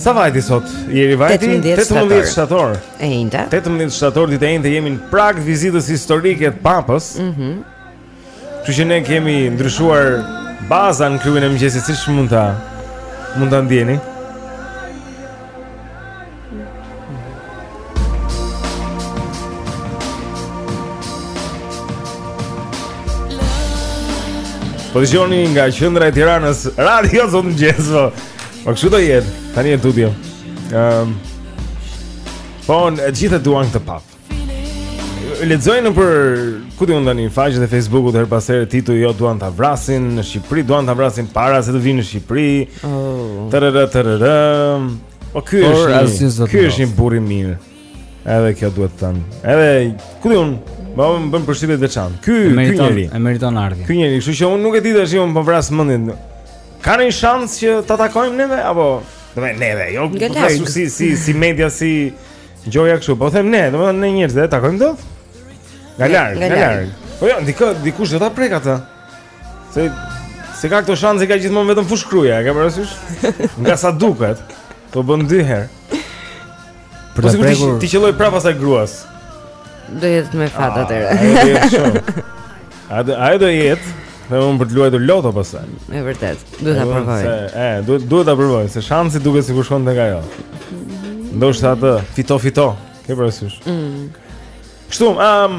Sa vajti sot? Jeri vajti 18 shtator. E enjte. 18 shtator ditë e enjte jemi në prag vizitës historike të Papës. Mhm. Mm Kështu që ne kemi ndryshuar bazën në Klubin e Mëngjesit siç mund ta mund ta ndjeni. Po dëgjoni nga qendra e Tiranës, Radio Mëngjesi. Po kështu do jetë, tani e tutje. Ehm. Um, po, të gjithë e duan këtë Papë. Lexoj nëpër ku di un tani faqet e Facebookut her pas herë tituj: jo duan ta vrasin në Shqipëri, duan ta vrasin para se të vinë në Shqipëri. Oh. Tarara tarara. Po ky është, ky është një burrë i mirë. Edhe kjo duhet thënë. Edhe ku di un, më bën bën përshtypje të veçantë. Ky ky njeri e meriton ardhjen. Ky njeri, kështu që un nuk e di tash un po vras mendin. Ka një shans që ta takojmë neve apo do të neve, jo po vras si si si media si gjoja kështu. Po them ne, domethënë ne njerëz e takojmë do? Nga larg, nga larg. Po jo, dikë dikush do ta prek atë. Se se ka këto shanse ka gjithmonë vetëm Fushë-Kruja, e ke parasysh? Nga sa duket, po bën dy herë. Për të prekur t'i qëllojë prapë asaj gruas. Do jetë me fat ah, atëherë. A do a do jetë? Ne mund për të luajtur loto pastaj. Është vërtet. Duhet ta provojë. E, duhet duhet ta provojë, se shansi duket sikur shkon tek ajo. Ndoshta atë fito fito, ke parasysh. Mm. Kështu, ëm, um,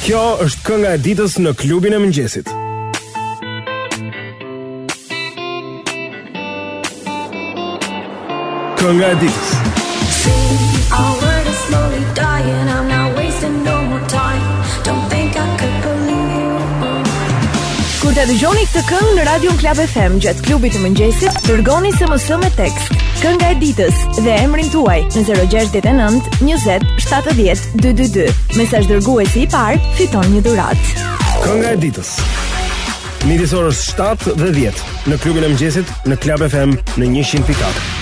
Kjo është kënga e ditës në klubin e mëngjesit. Kënga e ditës. Kur të dëgjoni këtë këngë në Radio Club FM gjatë klubit të mëngjesit, dërgoni SMS me tekst, kënga e ditës dhe emrin tuaj në 069 20 70 222. Mesazh dërguesi i parë fiton një dhuratë. Kënga e ditës. Midis orës 7 dhe 10 në klubin e mëngjesit në Club FM në 100.4.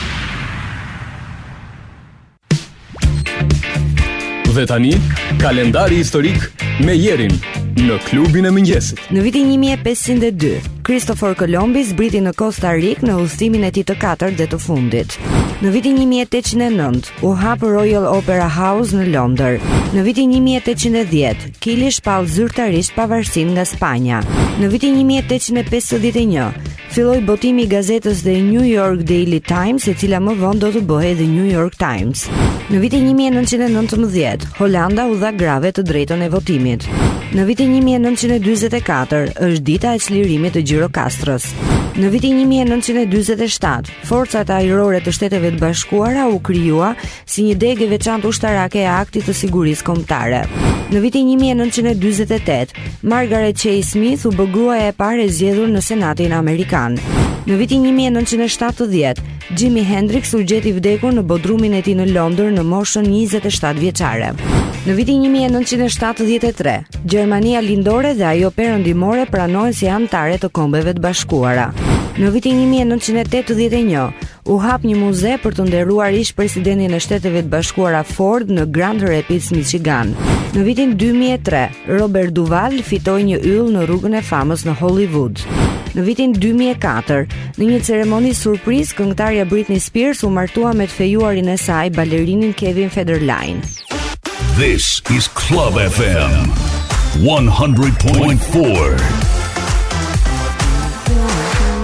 Dhe tani, kalendari historik me Jerin në klubin e mëngjesit. Në vitin 1502, Kristofor Kolombi zbriti në Kosta Rikë në udhëtimin e tij të katërt dhe të fundit. Në vitin 1809, u hap Royal Opera House në Londër. Në vitin 1810, Kili shpall zyrtarisht pavarësinë nga Spanja. Në vitin 1851, filloi botimi i gazetës The New York Daily Times, e cila më vonë do të bëhej The New York Times. Në vitin 1919, Holanda u dha grave të drejtën e votimit. Në vitin 1944 është dita e çlirimit të Gjirokastrës. Në vitin 1947, Forcat ajrore të Shteteve të Bashkuara u krijua si një degë e veçantë ushtarake e Aktit të Sigurisë Kombëtare. Në vitin 1948, Margaret Chase Smith u bë gruaja e parë e zgjedhur në Senatin Amerikan. Në vitin 1970, Jimi Hendrix u gjet i vdekur në bodrumin e tij në Londër në moshën 27 vjeçare. Në vitin 1973, Gjermania Lindore dhe ajo Perëndimore pranohen si anëtare të Kombeve të Bashkuara. Në vitin 1981 u hap një muze për të nderuar ish-presidentin e Shteteve të Bashkuara Ford në Grand Rapids, Michigan. Në vitin 2003, Robert Duvall fitoi një yll në rrugën e famës në Hollywood. Në vitin 2004, në një ceremoni surprizë, këngëtarja Britney Spears u martua me të fejuarin e saj, balerinin Kevin Federline. This is Club FM 100.4.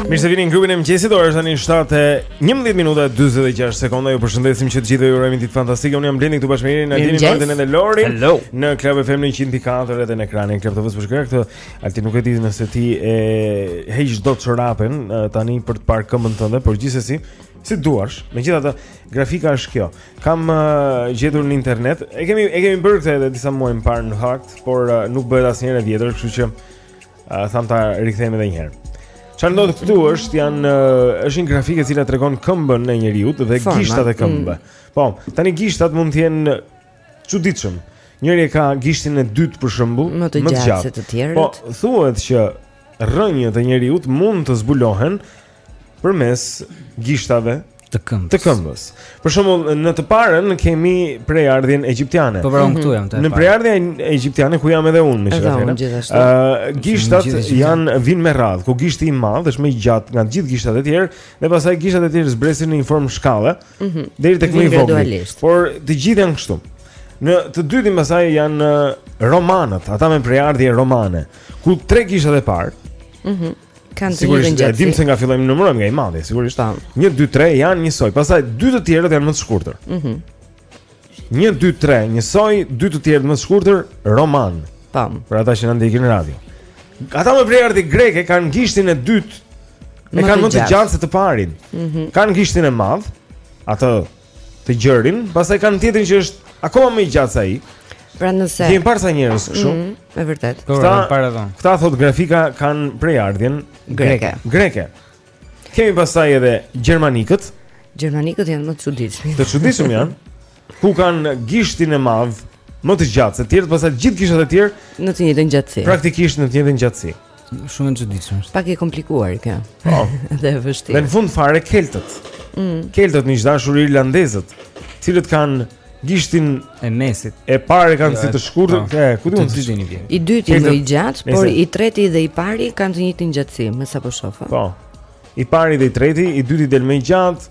Mirë se vini në klubin e mëngjesit. Ora është tani 7:11 minuta 46 sekonda. Ju përshëndesim që të gjithëve ju urojmë ditë fantastike. Unë jam Blendi këtu bashkë me Irin, Altin, Martin dhe Lori në Club FM 100.4 edhe në ekranin e Club TV-së për këtë. Altin nuk e di nëse ti e heq dot çorapen tani për të parë këmbën tënde, por gjithsesi si duash. Megjithatë, grafika është kjo. Kam uh, gjetur në internet. E kemi e kemi bërë këtë edhe disa muaj më parë në fakt, por uh, nuk bëhet asnjëherë e vjetër, kështu që uh, thamë ta rikthejmë edhe një herë. Çfarë ndodh këtu është janë uh, është një grafikë e cila tregon këmbën e njeriut dhe Forma. gishtat e këmbëve. Mm. Po, tani gishtat mund të jenë çuditshëm. Njëri e ka gishtin e dytë për shembull, më të gjatë se të tjerët. Po, thuhet që rrënjët e njeriut mund të zbulohen përmes gishtave të këmbës. Të këmbës. Për shembull, në të parën kemi prejardhjen egjiptiane. Po pra këtu jam te. Në prejardhjen egjiptiane ku jam edhe unë me shkëndijën. Ë, gishtat janë vijnë me radhë, ku gishti i madh është më i gjatë nga të gjithë gishtat e tjerë, dhe pastaj gishtat e tjerë zbresin në një formë shkalle, mhm. deri tek më i vogël. Por të gjithë janë kështu. Në të dytin pastaj janë romanët, ata me prejardhje romane, ku tre gishtat e parë, mm -hmm. Kanë të njëjtën gjatësi. E dimë se nga fillojmë të numërojmë nga i madhi, sigurisht. 1 2 3 janë njësoj, pastaj dy të tjerët janë më të shkurtër. Mhm. Mm 1 2 3 njësoj, dy të tjerët më të shkurtër, roman. Tam. Për ata që na ndjekin në radio. Ata me prejardhje greke kanë gishtin e dytë. E kanë më të gjatë se të parin. Mm -hmm. Kanë gishtin e madh, atë të gjerin, pastaj kanë tjetrin që është akoma më i gjatë se ai. Pra nëse Kemi parë sa njerëz kështu. Mm, e vërtetë. Po, këta para dhon. Këta thotë grafika kanë prejardhjen greke. Greke. Kemi pastaj edhe gjermanikët. Gjermanikët janë më të çuditshëm. Të çuditshëm janë. Ku kanë gishtin e madh më të gjatë se të tjerët, pastaj gjithë gishtat e tjerë në të njëjtën gjatësi. Praktikisht në të njëjtën gjatësi. Shumë e çuditshme. Pak e komplikuar kjo. Po. Dhe e vështirë. Në fund fare keltët. Mm. Keltët miq të dashur irlandezët, të cilët kanë gishtin e mesit. E parë kanë jo, si të shkurtër, po. e ku diun si dini vjen. I dyti më i gjatë, por i treti dhe i pari kanë të njëjtën gjatësi, me sa po shof. Po. I pari dhe i treti, i dyti del më i gjatë,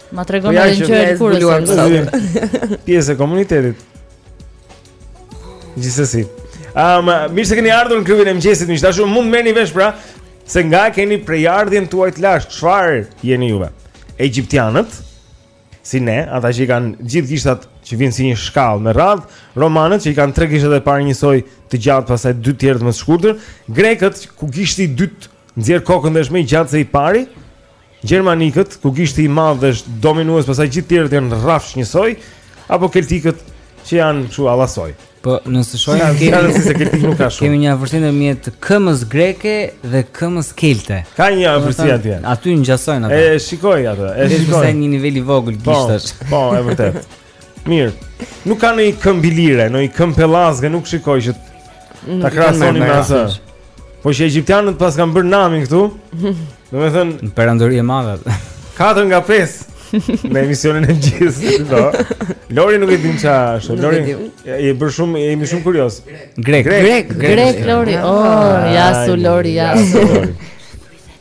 Ma tregon edhe një gjë e zbuluar sot. Pjesë e komunitetit. Gjithsesi. Um, mirë se keni ardhur në klubin e mëngjesit, miq të dashur, mund të merrni vesh pra se nga keni prejardhjen tuaj të lashtë, çfarë jeni juve? Egjiptianët, si ne, ata që i kanë gjithë gishtat që vijnë si një shkallë me radhë, romanët që i kanë tre gishtat e parë njësoj të gjatë, pastaj dy të tjerë më të shkurtër, grekët ku gishti i dytë nxjerr kokën dhe është më i gjatë se i pari, Gjermanikët, ku gishti i madh është dominues, pastaj gjithë tjerët janë rrafsh njësoj, apo keltikët që janë kështu allasoj. Po, nëse shohim kemi një se keltik nuk ka shumë. Kemi një afërsi ndërmjet këmës greke dhe këmës kelte. Ka një afërsi atje. Aty ngjasojnë ato. E shikoj ato, e shikoj. Është një nivel i vogël po, gishtash. Po, po, e vërtetë. Mirë. Nuk ka ndonjë këmbë ilire, ndonjë këmbë pellazge, nuk shikoj që ta krahasoni me atë. Po se egjiptianët paskan bërë namin këtu. Domethënë, një perandori e madhe. 4 nga 5 në emisionin e gjithë, do. Lori nuk e din ça është. Lori i bën shumë, jemi shumë kurioz. Grek, grek, grek, Lori. Oh, jasu Lori, jasu.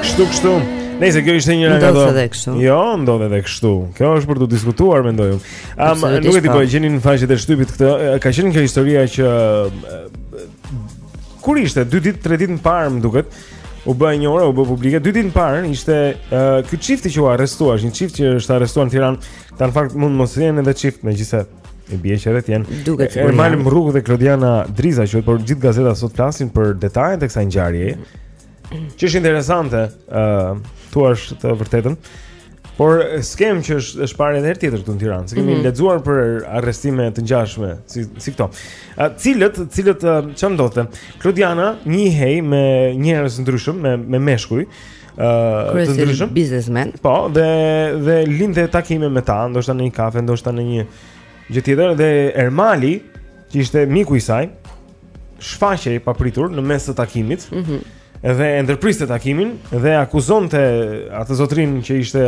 Kështu kështu. Nëse kjo ishte njëra nga ato. Jo, ndodh edhe kështu. Kjo është për të diskutuar mendoj unë. Am nuk e di po e gjeni në faqet e shtypit këtë. Ka qenë kjo historia që kur ishte 2 ditë, 3 ditë më parë më duket. U bë një orë, u bë publike. Dy ditë më parë ishte uh, ky çifti që u arrestua, një çift që është arrestuar në Tiranë. Ata në fakt mund mos jenë edhe çift megjithëse. E bie që edhe të jenë. Duket sikur janë. Ermal Mrrugu dhe Klodiana Driza që po gjithë gazetat sot flasin për detajet e kësaj ngjarjeje. Që është interesante, ë, uh, të thuash të vërtetën. Por skemë që është është parë edhe herë tjetër këtu në Tiranë. Kemi mm -hmm. lexuar për arrestime të ngjashme si si këto. Ë, të cilët, të cilët çfarë ndodhte? Klodiana, njihej me njerëz të ndryshëm, me me meshkuj. ë të ndryshëm, biznesmen. Po, dhe dhe linte takime me ta, ndoshta në një kafe, ndoshta në një gjë tjetër dhe Ermali, që ishte miku i saj, shfaqej i papritur në mes të takimit. Mhm. Mm dhe e ndërpriste takimin dhe akuzonte atë zotërinë që ishte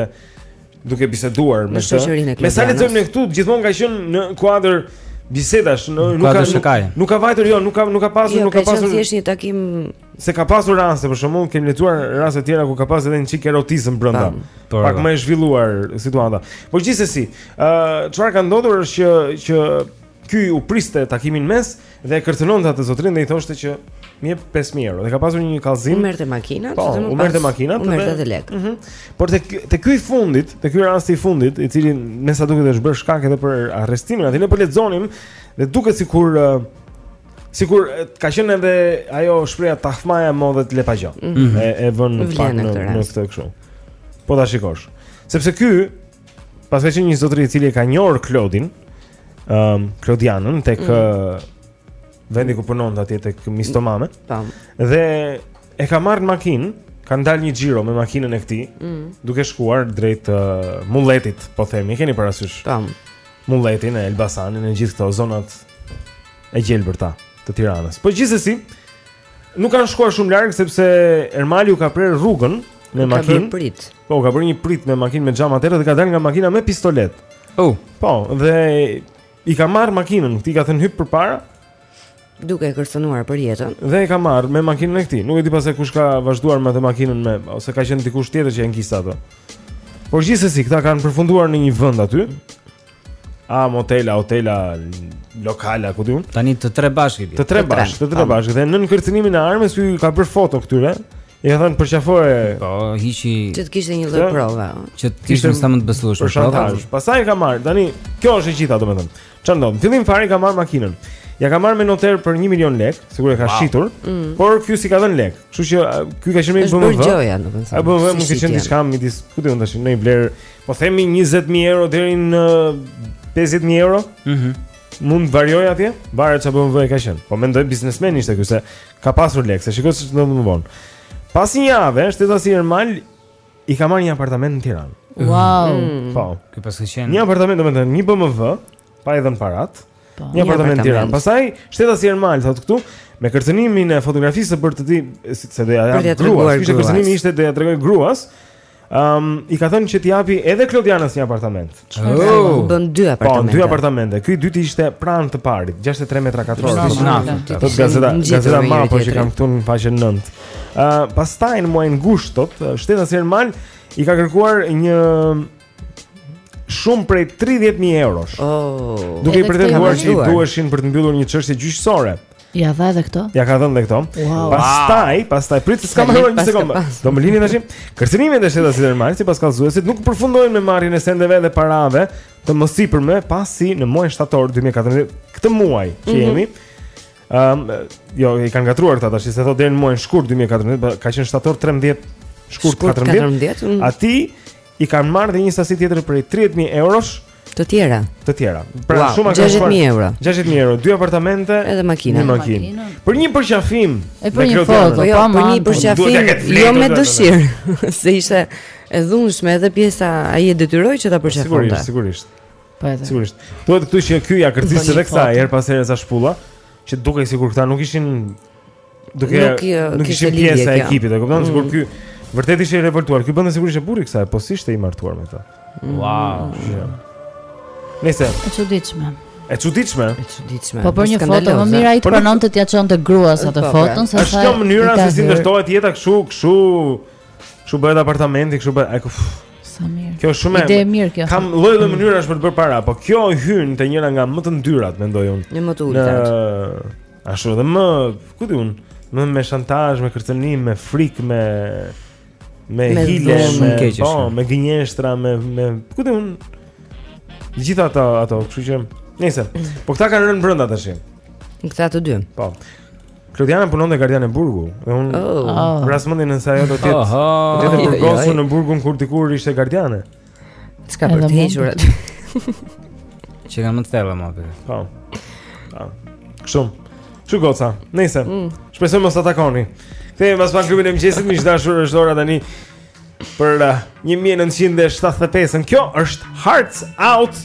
duke biseduar me të. Me sa lexojmë ne këtu, gjithmonë ka qenë në kuadër bisedash, në, nuk ka nuk, nuk ka vajtur jo, nuk ka nuk ka pasur, nuk ka pasur. Ka qenë thjesht një takim Se ka pasur raste për shembull, kemi lexuar raste të tjera ku ka pasur edhe një çik erotizëm brenda. Po, Pak më e zhvilluar situata. Po gjithsesi, ë uh, çfarë ka ndodhur është që që ky u priste takimin mes dhe e kërcënonte atë zotërinë dhe i thoshte që më jep 5000 euro. Dhe ka pasur një kallëzim. U merrte makinat, po, u merrte makinat, u merrte edhe lekë. Mhm. Por te te ky i fundit, te ky rasti i fundit, i cili me sa duket është bërë shkak edhe për arrestimin, aty ne po lexonim dhe duket sikur uh, Sikur ka qenë edhe ajo shprehja tahmaja e madhe të lë pa gjë. Mm -hmm. E e vën pak në në këtë kështu. Po ta shikosh. Sepse ky paska qenë një zotëri i cili e ka njohur Klodin, ëm ehm, um, Klodianën tek mm -hmm. vendi ku punonte atje tek Mistomame. Tam. Po. Dhe e ka marrë makinë, ka dalë një xhiro me makinën e këtij, mm -hmm. duke shkuar drejt uh, mulletit, po themi, keni parasysh. Tam. Mulletin e Elbasanin, gjithë këto zonat e gjelbërta të Tiranës. Po gjithsesi, nuk kanë shkuar shumë larg sepse Ermali u ka prerë rrugën me makinë. Ka prit. Po, ka bërë një pritë me makinë me xhama të zi dhe ka dalë nga makina me pistoletë. Oh. Po, dhe i ka marrë makinën, i ka thënë hip përpara. Duke e kërcënuar për jetën. Dhe e ka marrë me makinën e këtij. Nuk e di pastaj se kush ka vazhduar me atë makinën me ose ka qenë dikush tjetër që e ngiste atë. Por gjithsesi, këta kanë përfunduar në një vend aty. A motela, hotela, lokale, ku di unë? Tani të tre bashkë. Të tre bashkë, të tre bashkë. Dhe nën kërcënimin e armës u ka bërë foto këtyre. I ka thënë përqafoje. Po, hiqi. Që të kishte një lloj prove. Që të kishte sa më të besueshme provën. Pastaj ka marrë. Tani kjo është e gjitha, domethënë. Çfarë ndodh? Fillim fare ka marrë makinën. Ia ka marrë me noter për 1 milion lek, sikur e ka wow. shitur, mm. por ky s'i ka dhënë lek. Kështu që ky ka qenë me BMW. Është bërë gjoja, domethënë. Apo BMW mund të ketë qenë diçka midis, ku di unë tash, në një vlerë Po themi 20000 euro deri në 50000 euro? Mhm. Mm mund të variojë atje? Varet çfarë BMW ka qenë. Po mendoj biznesmen ishte ky se ka pasur lekë se. Shikoje se ç'do më vonë. Pas një jave, shtetasi Ermal i ka marrë një apartament në Tiranë. Wow. Mm. Po. Ky paska qenë. Një apartament, domethënë, një BMW, pa i dhënë paratë. Po. Një apartament në Tiranë. Pastaj shtetasi Ermal thotë këtu, me kërcënimin e fotografisë për t'i thënë se do ia tregonte. Kishte kërcënimi ishte do ia tregoj gruas. Um, I ka thënë që t'i japi edhe Klodianës një apartament. Oh. Bën dy po, apartamente. Po, dy apartamente. Ky i dyti ishte pranë të parit, 63 metra katrorë. Po gazeta, gazeta Mapo që kam këtu në faqen 9. Ë, uh, pastaj në muajin gusht thotë, shtetasi Ermal i ka kërkuar një shumë prej 30000 eurosh. Oh. Duke i pretenduar se i duheshin për të mbyllur një çështje gjyqësore. Ja dha edhe këto. Ja ka dhënë edhe këto. Wow. Pastaj, pastaj prit se s'kam një sekondë. Do më lini tash. Kërcënimet dhe shantazhi normal, sipas kallëzuesit nuk përfundojnë me marrjen e sendeve dhe parave të mësipërme pasi në muajin shtator 2014, këtë muaj që mhm. jemi. Ëm, jo, i kanë gatruar këta tash, se thotë deri në muajin shkurt 2014, ka qenë shtator 13, shkurt 14. Mm. Ati i kanë marrë dhe një sasi tjetër prej 30000 eurosh të tjera. Të tjera. Pra wow, shuma ka 60000 euro. 60000 euro, dy apartamente, edhe makina. Një makinë. Për një përqafim. E për një foto, jo, për një përqafim, jo me dëshirë, se ishte e dhunshme edhe pjesa ai e detyroi që ta përqafonte. Sigurisht, sigurisht. Po edhe. Sigurisht. Thuhet këtu që ky ja kërciste edhe kësaj, herë pas herë ca shpulla, që dukej sikur këta nuk ishin duke nuk, nuk ishin pjesë e ekipit, e kupton? Mm. Sikur ky vërtet ishte i revoltuar. Ky bënte sigurisht e burri i kësaj, po s'ishte i martuar me të. Mm. Wow. Ja. Nëse. E çuditshme. E çuditshme. E çuditshme. Po për një foto më mirë ai të pranonte t'ia çonte gruas atë po, foton pra. se sa. Është kjo mënyra se si ndërtohet jeta kështu, kështu. Kështu bëhet apartamenti, kështu bëhet. Ai sa mirë. Kjo është shumë ide e mirë kjo. Ka lloj-lloj mënyrash për të bërë para, po kjo hyn te njëra nga më të ndyrat, mendoj unë. Një më të ulët. Ashtu edhe me, ku di unë, më me shantazh, me kërcënim, me frikë, me me, me hile, me të qeshur. Po, me gënjeshtra, me me ku di unë. Gjithë ato ato, kështu që nejse po këta kanë rënë brenda tash. Këta të dy. Po. Klodiana punonte gardiane burgu, dhe unë oh. oh. vras mendjen se ajo do të jetë. Do të jetë burgosur në burgun ku dikur ishte gardiane. Ç'ka për të hequr atë. Që kanë më të thella me atë. Po. Po. Kështu. Shu goca. Nejse. Mm. Shpresoj mos ta takoni. Kthehemi pas pak në klubin e mëngjesit, miq të dashur, është ora tani për 1975-ën. Uh, Kjo është Heart Out.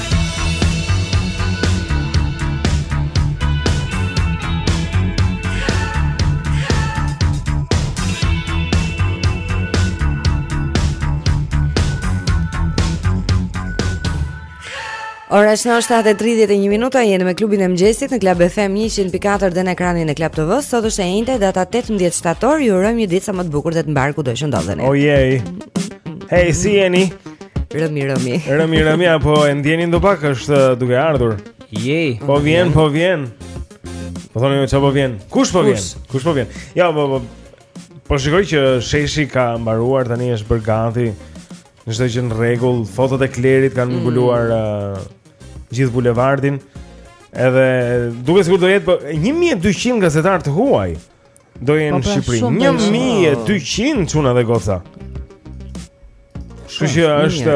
Ora është 7:31 minuta, jeni me klubin e mëngjesit në Club FM 104 dhe në ekranin e Club TV. Sot është e enjte, data 18 shtator, ju urojmë një ditë sa më të bukur dhe të mbarë kudo që ndodheni. Oh jej. Hej, si jeni? Mirë, mirë. Mirë, mirë, a po e ndjeni ndopak është uh, duke ardhur. Jej. Po vjen, po vjen. Po thuaj çfarë po vjen? Kush po vjen? Kush po vjen? Ja, po po. Po shikoj që sheshi ka mbaruar tani është bërë gati. Çdo gjë në rregull, fotot e klerit kanë mm. mbuluar uh, gjithë bulevardin. Edhe duket sikur do jetë po 1200 gazetarë të huaj. Do jenë në po, pra, Shqipëri 1200 çuna dhe goca. Kështu që është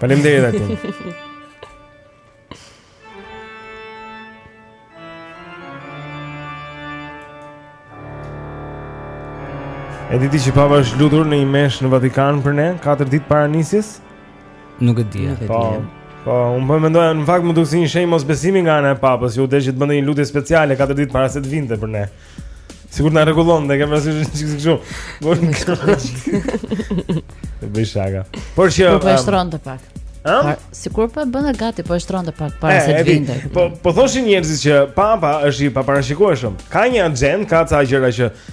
Faleminderit atë. E di ti që papa është lutur në një meshë në Vatikan për ne, 4 ditë para nisjes? Nuk e di. Po. Po, unë po mendoja në fakt më duket si një shenjë mosbesimi nga ana e papës, iu desh të bënte një lutje speciale 4 ditë para se të vinte për ne. Sikur na rregullon, ne kemi pasur një çik kështu. Por nuk ka. Të bëj shaka. Por që po e shtronte pak. Ëm? Sikur po e bënte gati, po e shtronte pak para se të vinte. Po po thoshin njerëzit që papa është i paparashikueshëm. Ka një axhendë, ka ca gjëra që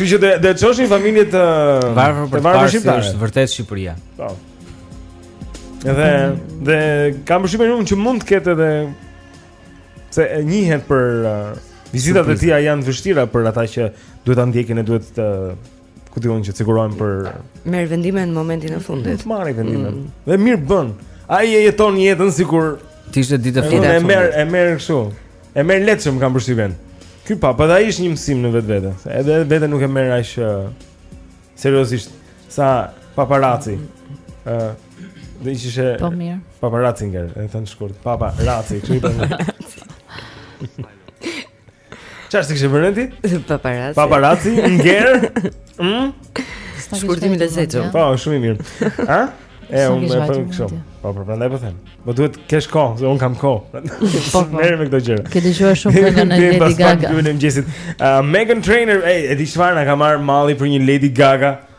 Kështu që do të shohë një familje të varfër për të varfër shqiptarë. Është vërtet Shqipëria. Po. Edhe dhe kam përshtypjen unë që mund të ketë edhe se njihet për uh, vizitat e tija janë të vështira për ata që duhet ta ndjekin e duhet të ku diun që sigurohen për merr vendime në momentin e fundit. Nuk marrin vendime. Mm. Dhe mirë bën. Ai e jeton jetën sikur të ishte dita e fundit. E merr e merr kështu. E merr lehtëshëm kam përshtypjen. Ky papa ai është një mësim në vetvete. Edhe veten nuk e merr aq seriozisht sa Papa Ratzi. Ëh. Uh, dhe ishte po mirë. Papa Ratzinger, e thënë shkurt. Papa Ratzi, kështu i bën. Çfarë s'e kishe bërë ti? Papa Ratzi. Papa Ratzi, nger. Hm? Shkurtim i lezetshëm. Po, shumë i mirë. Ë? E, unë më thënë kështu. Po, po, prandaj po them. Po duhet të kesh kohë, se unë kam kohë. Po, merrem me këto gjëra. Ke dëgjuar shumë nga në Lady Gaga. Ju vjen mëngjesit. Meghan Trainor, ej, e di çfarë na ka marrë malli për një Lady Gaga.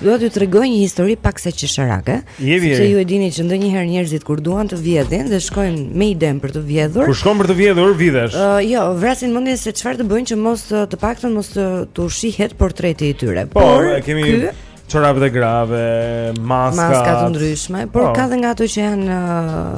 Dua t'ju tregoj një histori pak sa qesharake, sepse ju e dini që ndonjëherë njerëzit kur duan të vjedhin dhe shkojnë me idenë për të vjedhur. Kur shkon për të vjedhur, vidhesh. Ë, uh, jo, vrasin mendjen se çfarë të bëjnë që mos të paktën mos të t'u shihet portreti i tyre. Po, por kemi ky, çorapët e grave, maska, maska të ndryshme, por oh. ka dhe nga ato që janë uh,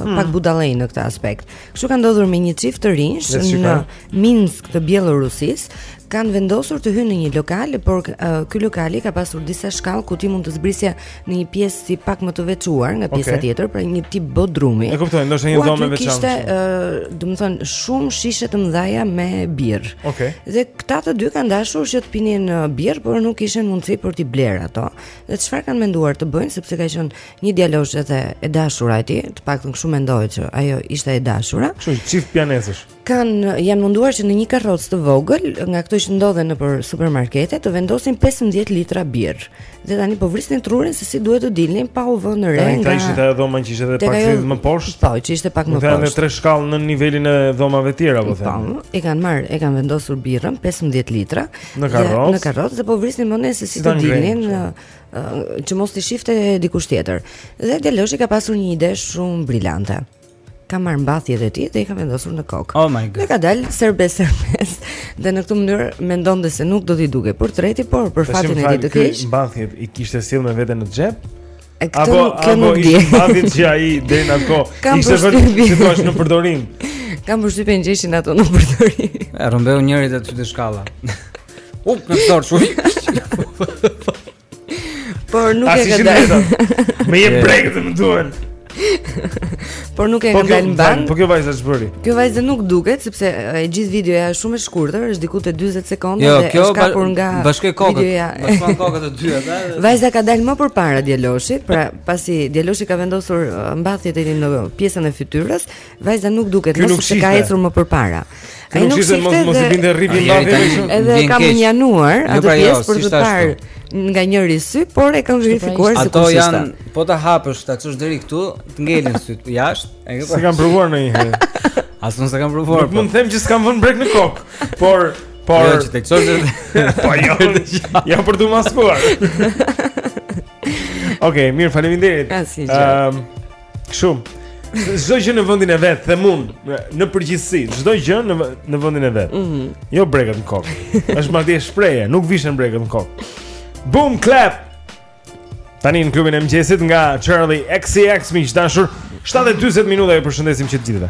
hmm. pak budallenj në këtë aspekt. Kështu ka ndodhur me një çift të rinjsh në Minsk të Bjellorusisë, kanë vendosur të hyjnë në një lokal, por uh, ky lokali ka pasur disa shkallë ku ti mund të zbrisje në një pjesë si pak më të veçuar nga pjesa okay. tjetër, pra një tip bodrumi. E kuptoj, ndoshta një dhomë e veçantë. Kishte, uh, domethënë, shumë shishe të mëdha me birrë. Okej. Okay. Dhe këta të dy kanë dashur që të pinin uh, birrë, por nuk kishin mundësi për t'i blerë ato. Dhe çfarë kanë menduar të bëjnë sepse ka qenë Një djalosh edhe e dashura e tij, të paktën kështu mendohet që ajo ishte e dashura. Kështu, çift pijanecësh. Kan janë munduar që në një karrocë të vogël, nga këto që ndodhen nëpër supermarkete, të vendosin 15 litra birrë. Dhe tani po vrisnin trurin se si duhet të dilnin pa u vënë re. Ai ka ishte ajo dhoma që ishte edhe pak si më poshtë. Po, që ishte pak më poshtë. Kanë tre shkallë në nivelin e dhomave të tjera, po them. Po, e kanë marrë, e kanë vendosur birrën 15 litra në karrocë. Në karrocë dhe po vrisnin mendjen se si të dilnin që mos t'i shifte dikush tjetër. Dhe djaloshi ka pasur një ide shumë brillante. Ka marrë mbathjet e tij dhe i ka vendosur në kokë. Oh my god. Dhe ka dalë serbes serbes. Dhe në këtë mënyrë mendonte se nuk do t'i dukej portreti, por për fatin e tij të keq. Mbathjet i kishte sjellë me vete në xhep. E këtë apo, kjo nuk di. Apo mbathjet që ai deri në ato. Ishte vetëm si thua në përdorim. Kam përshtypjen që ishin ato në përdorim. E rrëmbeu njëri te ty të shkalla. U, në të dorë shumë Por nuk e këtë dhe Me një brekë dhe më duen Por nuk e po kanë dalë mban. Po kjo vajza ç'bëri? Kjo vajza nuk duket sepse e gjithë videoja është shumë e shkurtër, është diku te 40 sekonda jo, dhe është kapur nga bashkë kokët. Videoja. Bashkë kokët e dyja, da. Vajza ka dalë më përpara djaloshit, pra pasi djaloshi ka vendosur mbathjet e tij në pjesën e fytyrës, Vajza nuk duket, Ky nuk mos se ka shihte. ecur më përpara. Ky Ai nuk ishte mos mos i binte rripi Ai mbathje tani kështu. Edhe Vjen ka keq. mënjanuar Jo, atë pra, jo, pjesë për s'ishte të parë nga njëri sy, por e kanë verifikuar se Ato kush ishte. janë po ta hapësh, ta çosh deri këtu, të ngelin sytë jashtë. E ke S'e kam provuar ndonjëherë. As unë s'e kam provuar. Nuk po. mund të them që s'kam vënë brekë në kokë, por por Jo, që të çosh deri. po jo. Ja për të maskuar. Okej, mirë, faleminderit. Asgjë. Ehm, Shumë. Çdo gjë në vendin e vet, them unë, në përgjithësi, çdo gjë në në vendin e vet. Mm -hmm. Jo brekët në kokë. Është madje shprehje, nuk vishen brekët në kokë. Boom clap. Tani në klubin e mëngjesit nga Charli XCX miq të dashur, 7:40 minuta ju përshëndesim që të gjithëve.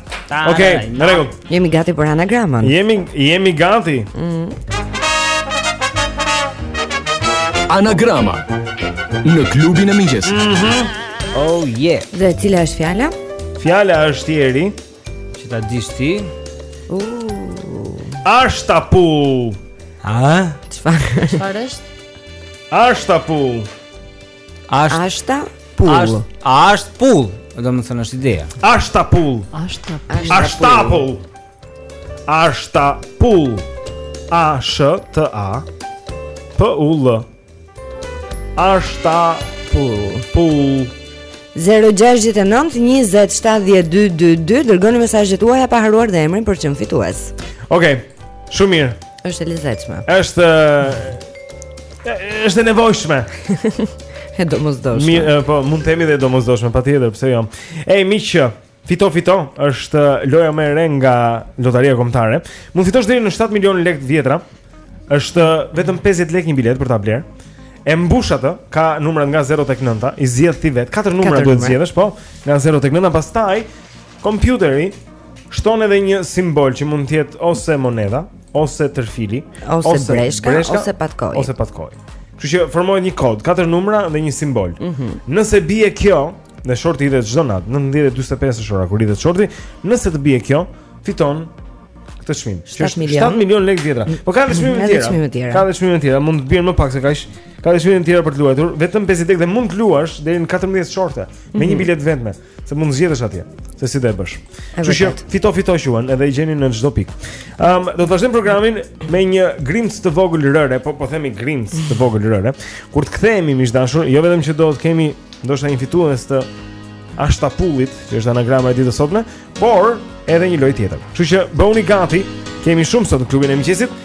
Okej, okay, në rregull. Jemi gati për anagramën. Jemi jemi gati. Mm. Anagrama në klubin e mëngjesit. Mm -hmm. Oh yeah. Dhe cila është fjala? Fjala është Jeri që ta dish ti. Uh. Ashtapu. A? Çfarë? Çfarë është? Ashtapu. Ashtë Ashta pull. Ashtë Ashtë pull. Do më thënë është ideja. Ashta pull. Ashta pull. Ashta pull. Ashta pull. A sh t a p u l. Ashta pull. Pull. 069 20 70 222 dërgoni mesazhet tuaja pa harruar dhe emrin për çdo fitues. Okej. Okay. Shumë mirë. Është e lezetshme. Është është e nevojshme. E domosdoshme. Mirë, po mund të themi dhe domosdoshme patjetër, pse jo. Ej, miq, fito fito, është loja më e re nga lotaria kombëtare. Mund të fitosh deri në 7 milionë lekë të vjetra. Është vetëm 500 lekë një biletë për ta blerë. E mbush atë, ka numrat nga 0 tek 9, i zgjedh ti vetë. Katër numra duhet të zgjedhësh, po, nga 0 tek 9, pastaj Kompjuteri shton edhe një simbol që mund të jetë ose monedha, ose tërfili, ose, ose breshka, breshka, ose patkoi. Ose patkoi. Kështu që formohet një kod, katër numra dhe një simbol. Mm -hmm. Nëse bie kjo, në short hidhet çdo natë, 19:45 është ora kur hidhet shorti, nëse të bie kjo, fiton këtë çmim. 7 milion. 7 milion lekë vjetra. Po ka edhe çmime tjera. Ka çmime tjera. Ka edhe çmime tjera, mund të bjerë më pak se kaq. Ka edhe çmime tjera për të luajtur, vetëm 50 lekë dhe mund të luash deri në 14 shorte me një mhm. biletë vetëm. Se mund të zgjedhësh atje, se si do e bësh. Kështu që fito fito quhen, edhe i gjeni në çdo pikë. Ëm, um, do të vazhdojmë programin me një grimcë të vogël rëre, po po themi grimcë të vogël rëre. Kur të kthehemi miq të dashur, jo vetëm që do të kemi ndoshta një fitues të Ashtapullit, që është anagrama e ditës së sotme, por edhe një lojë tjetër. Kështu që bëhuni gati, kemi shumë sot në klubin e mëngjesit.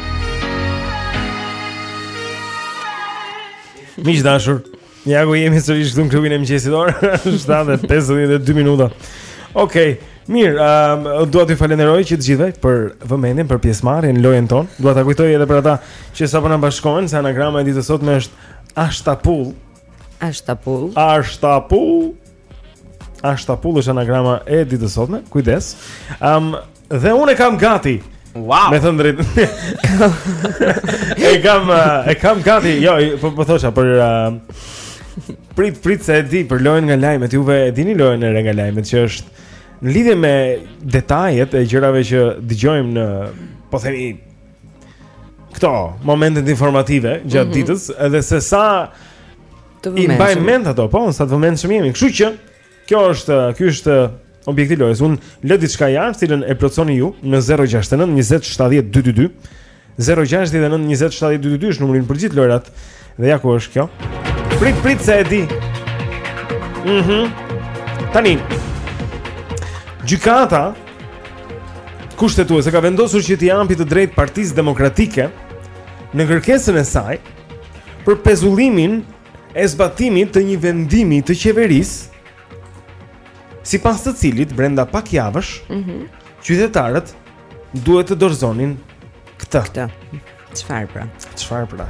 Miq të dashur, ja ku jemi sërish këtu në klubin e mëngjesit ora 7:52 minuta. Okej, okay, mirë, um, dua t'ju falenderoj që të gjithëve për vëmendjen, për pjesëmarrjen në lojën tonë. Dua ta kujtoj edhe për ata që sapo na bashkohen se anagrama e ditës së sotme është Ashtapull. Ashtapull. Ashtapull. Ashta pull është anagrama e ditës së sotme, kujdes um, Dhe unë e kam gati Wow. Me thënë të drejtën. e kam uh, e kam gati. Jo, po po thosha për uh, prit prit se e di për lojën nga lajmet. Juve e dini lojën e re nga lajmet që është në lidhje me detajet e gjërave që dëgjojmë në po themi këto momentet informative gjatë mm -hmm. ditës, edhe se sa Të vëmendshëm. I mbaj mend ato, po, sa të vëmendshëm jemi. Kështu që kjo është, ky është objekti lojës. Unë lë diçka jashtë, të cilën e plotësoni ju në 069 20 70 222. 069 20 70 222 është numri për gjithë lojërat. Dhe ja ku është kjo. Prit prit se e di. Mhm. Mm Tani. Gjykata kushtetuese ka vendosur që t'i japë të drejtë Partisë Demokratike në kërkesën e saj për pezullimin e zbatimit të një vendimi të qeverisë sipas të cilit brenda pak javësh ëh mm -hmm. qytetarët duhet të dorëzonin këtë këtë çfarë pra çfarë pra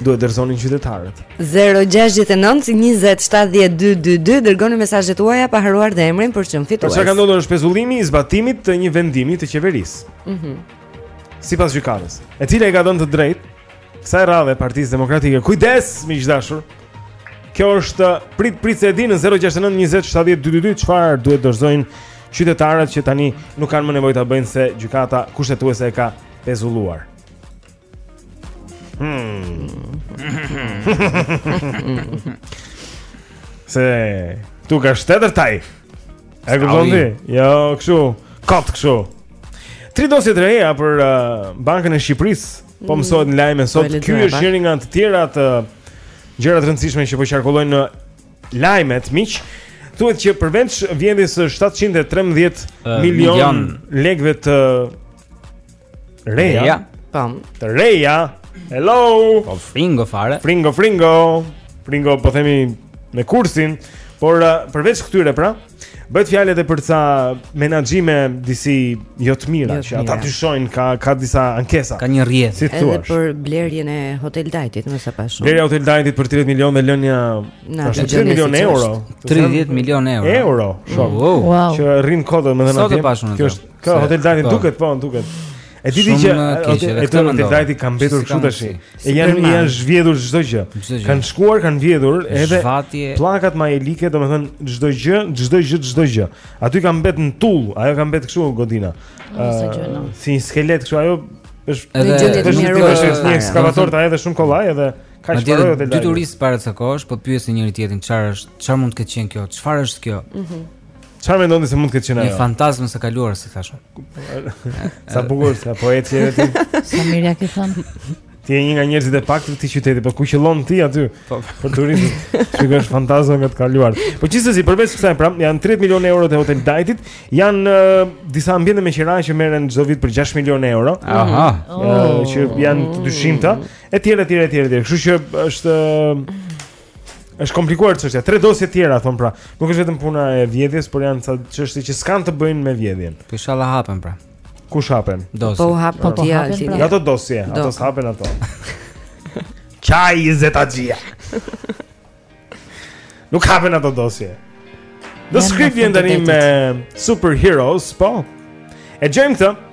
duhet të dorëzonin qytetarët 069 20 70 222 dërgoni mesazhet tuaja pa harruar dhe emrin për çdo fitues pra çka ka ndodhur është pezullimi i zbatimit të një vendimi të qeverisë ëh mm -hmm. sipas gjykatës e cila i ka dhënë të drejtë Kësaj radhe Partisë Demokratike. Kujdes, miq të dashur. Kjo është prit prit se di në 069 20 70 222 çfarë duhet të dorëzojnë qytetarët që tani nuk kanë më nevojë ta bëjnë se gjykata kushtetuese e ka pezulluar. Hmm. se tu ka shtetër taj. E kupton ti? Jo, kështu. Kot kështu. Tri dosje të reja për uh, Bankën e Shqipërisë. Po mësohet në lajme sot. Po, Kjo është njëra nga të tjerat gjëra të rëndësishme që po qarkullojnë në lajmet miq. Thuhet që përveç vjedhjes së 713 uh, milion lekëve të reja, pam, të reja. Hello. Po fringo fare. Fringo fringo. Fringo po themi me kursin, por uh, përveç këtyre pra, Bëhet fjalë edhe për ca menaxhime disi jo të mira, jo që ata dyshojnë ka ka disa ankesa. Ka një rrjedhje. Si edhe për blerjen e Hotel Dajtit, me sa pashë unë. Blerja e Hotel Dajtit për 30 milionë dhe lënia për 30 milionë euro. 30 milionë euro. Euro, shumë. Wow. Që rrin kot domethënë atje. Kjo është, ky Hotel Dajti po. duket, po, duket. E di ti që te Hotel Dajti ka mbetur kështu tash. E janë janë vjedhur çdo gjë. Kanë shkulur, kanë vjedhur edhe pllakat majolike, domethënë çdo gjë, çdo gjë, çdo gjë. Aty ka mbet në tullë, ajo ka mbet kështu godina. Si një skelet kështu ajo është edhe gjendje mirë. Është një ekskavator ta hedh shumë kollaj edhe ka çfarë edhe. Dy turistë para ca kohësh po pyesin njëri tjetrin çfarë është, çfarë mund të ketë qenë kjo, çfarë është kjo. Mhm. Çfarë mendoni se mund të ketë qenë ajo? Një fantazmë e së kaluarës i thashë. Sa bukur, sa poet që je ti. Sa mirë ia ke thënë. Ti je një nga njerëzit e paktë të këtij qyteti, po ku qëllove ti aty? Po për turizëm. Të shikosh fantazma nga e kaluara. Po gjithsesi përveç kësaj, pra, janë 30 milionë euro të Hotel Dajtit, janë uh, disa ambiente me qira që merren çdo vit për 6 milionë euro. Aha. Uh, që janë të dyshimta, etj, etj, etj, etj. Kështu që është uh, Është komplikuar çështja. Tre dosje të tjera thonë pra. Nuk është vetëm puna e vjedhjes, por janë ca çështje që s'kanë të bëjnë me vjedhjen. Po inshallah hapen pra. Kush hapen? Dosje. Po hap po ti pra. ato. Ato dosje, ato s'hapen ato. Çaj i zetaxhia. Nuk hapen ato dosje. Do kthehemi tani me Super Heroes, po. E gjejmë këtë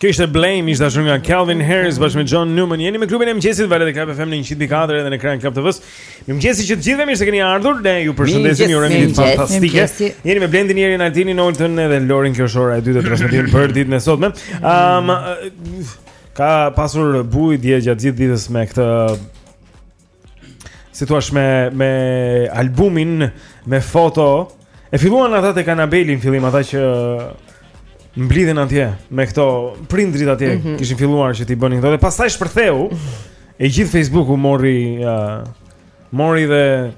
Kjo ishte Blame, ishte ashtu nga Calvin Harris bashkë me John Newman. Jeni me Klubin e Mëngjesit, valët e Club FM në 104 edhe në ekran Club TV-s. Mirëmëngjesi që të gjithëve, mirë se keni ardhur. Ne ju përshëndesim, ju urojmë ditë fantastike. Jeni me Blendin, Erin, Altinin, Oltën edhe Lorin kjo është ora e dytë e transmetimit për ditën e sotme. Ëm um, ka pasur bujë dje gjatë gjithë ditës me këtë Si thua, me, me albumin me foto e filluan ata te Anabeli në fillim ata që mblidhen atje me këto prindrit atje mm -hmm. kishin filluar që t'i bënin këto dhe pastaj shpërtheu e gjithë Facebook-u mori uh, mori dhenë,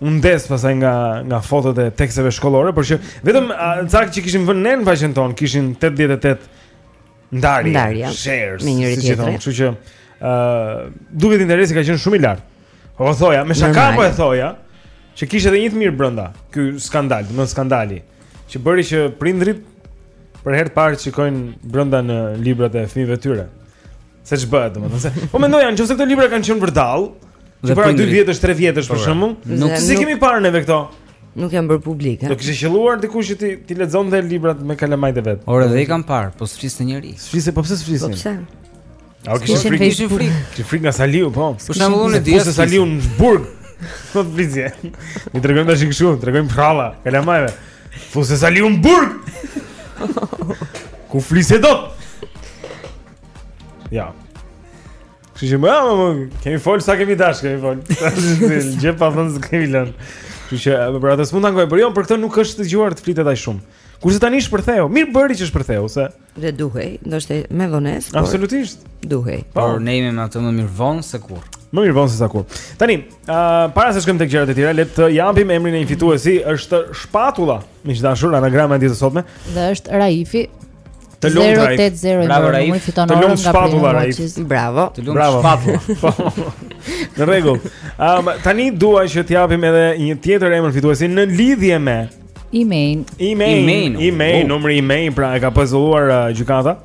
u ndez pastaj nga nga fotot e teksteve shkollore, por që vetëm ca që kishim vënë në faqen tonë kishin 88 ndarje, ndarje shares, me njëri-tjetrin. Kështu që ë uh, duket interesi ka qenë shumë i lartë. Po e thoja, me shaka po e thoja, që kishte edhe një të mirë brenda ky skandal, domethënë skandali, që bëri që prindrit për herë të parë shikojnë brenda në librat e fëmijëve tyre. Se ç'bëhet domethënë se po mendoja në qoftë se këto libra kanë qenë vërdallë, Që para 2 vjetësh, 3 vjetësh për shembull, nuk si nuk... kemi parë neve këto. Nuk janë bërë publike. Do kishte qëlluar dikush që t'i t'i lexonte librat me kalamajt e vet. Ore dhe i kanë parë, po s'fliste njeri. S'fliste, po pse s'fliste? Po pse? A kishte frikë? Kishte frikë. Ti frikë nga Saliu, po. Për shembull unë, të fuste Saliu në burg. Po blizje. Ne tregojmë tash kështu, tregojmë prralla, kalamajve. Fuste Saliu në burg. Ku flisje dot? Ja. Kështu që më ama më kemi fol sa kemi dash, kemi fol. Gjë pa thënë s'e kemi lënë. Kështu që më për atë s'mund ta mohoj, por jo për këtë nuk është dëgjuar të flitet aq shumë. Kurse tani shpërtheu, mirë bëri që shpërtheu se dhe duhej, ndoshta me vonesë. Por... Absolutisht. Duhej. Po. Por ne jemi me atë më mirë vonë se kurrë. Më mirë vonë sesa kurrë. Tani, uh, para se të shkojmë tek gjërat e tjera, le të japim emrin e një fituesi, është shpatulla, miq të dashur, anagrama e ditës së sotme. Dhe është Raifi. Të lumtë Raif. 080 Bravo Raif. Fiton të lumtë shpatulla Raif. Bravo. Të lumtë shpatulla. Në rregull. Ëm tani dua që të japim edhe një tjetër emër fituesi në lidhje me IMEI. IMEI. IMEI, IMEI oh. numri IMEI pra e ka pezulluar uh, gjykata.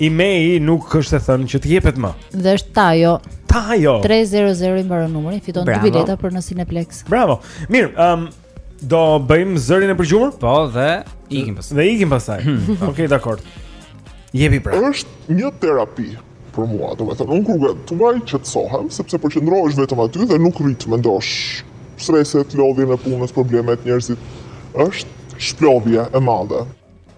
IMEI nuk është e thënë që të jepet më. Dhe është Tajo. Tajo. 300 i mbaron numri, fiton dy bileta për në Cineplex. Bravo. Mirë, ëm um, Do bëjmë zërin e përgjumur? Po, dhe ikim pastaj. Dhe ikim pastaj. Okej, okay, dakor. Jepi pra. Është një terapi për mua, domethënë, unë kur gatuaj qetësohem sepse përqendrohesh vetëm aty dhe nuk rri të mendosh streset, lodhjen e punës, problemet, njerëzit. Është shplodhje e madhe.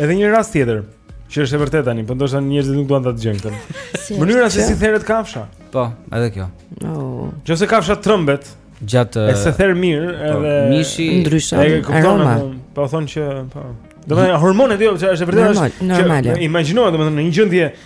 Edhe një rast tjetër, që është e vërtetë tani, por ndoshta njerëzit nuk duan ta dëgjojnë këtë. Mënyra se si theret kafsha. Po, edhe kjo. Oh. Nëse kafsha trëmbet gjatë e s'e ther mirë, po, edhe mishi ndryshon. E kupton atë. Po thonë që po. Domethënë hormonet jo, është e vërtetë është normale. Imagjino, domethënë në një gjendje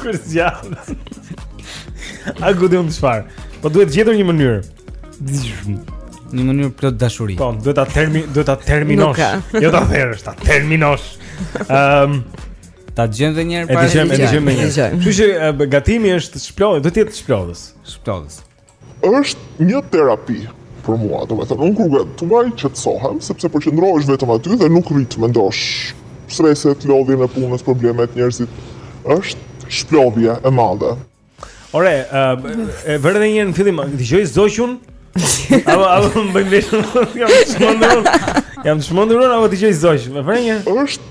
Kur zja. A kupton çfarë? Po duhet gjetur një mënyrë. Një mënyrë plot dashuri. Po, duhet ta termi, duhet ta terminosh. Jo ta therësh, ta terminosh. Ehm, um, ta djem edhe një herë para. E dhe, edhe më një. Kështu që gatimi është shplodhës, do të jetë shplodhës. Shplodhës. është një terapi për mua, domethënë, unë kur gatuaj qetësohem, sepse përqendrohesh vetëm aty dhe nuk rri të mendosh streset, lodhjen e punës, problemet, njerëzit, është shplodhje e madhe. Ore, e vërë dhe një në fillim, të gjoj zoqun, apo, apo më bëjmë mish, jam çmendur unë, jam çmendur unë, apo të gjoj zoqun, e vërë një? është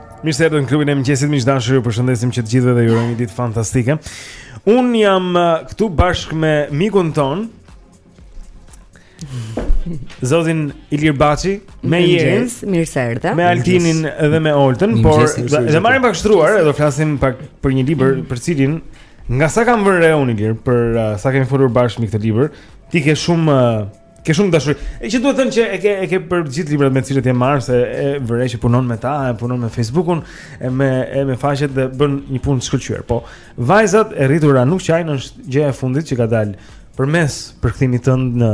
Mirë se erdhët në klubin e mëngjesit miq të dashur, ju përshëndesim që të gjithëve dhe ju urojmë një ditë fantastike. Unë jam uh, këtu bashkë me mikun tonë. Zotin Ilir Baçi, me Jerin, mirë se erdhën. Me Altinin dhe me Oltën, por do e marrim pak shtruar, do flasim pak për një libër mm. për të cilin nga sa kam vënë re unë Ilir, për uh, sa kemi folur bashkë me këtë libër, ti ke shumë uh, Ke shumë dashuri. Që duhet thënë që e ke e ke për gjithë librat me të cilët je marrë se e vë re që punon me ta, e punon me Facebookun, e me e me faqet dhe bën një punë të shkëlqyer. Po vajzat e rritura nuk qajnë është gjëja e fundit që ka dalë përmes përkthimit tënd në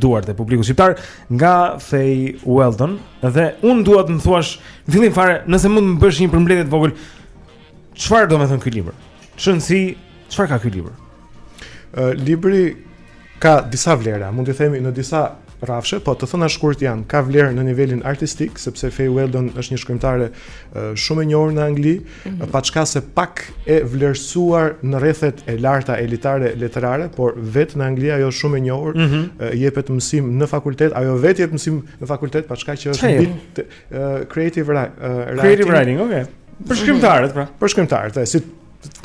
duart e publikut shqiptar nga Fay Weldon dhe unë dua të më thuash në fillim fare nëse mund të më bësh një përmbledhje të vogël çfarë do të thotë ky libër? Në ç'sens, çfarë ka ky libër? Ë libri Ka disa vlera, mund t'i themi në disa rrafshe, po të thëna shkurt janë, ka vlerë në nivelin artistik, sepse Fay Weldon është një shkrimtare shumë e njohur në Angli, mm -hmm. paçka se pak e vlerësuar në rrethet e larta elitare letrare, por vetë në Angli ajo është shumë e njohur, mm -hmm. jepet mësim në fakultet, ajo vetë jep mësim në fakultet, paçka që është mbi creative, writing. Creative writing, okay. Për shkrimtarët, pra. Për shkrimtarët, si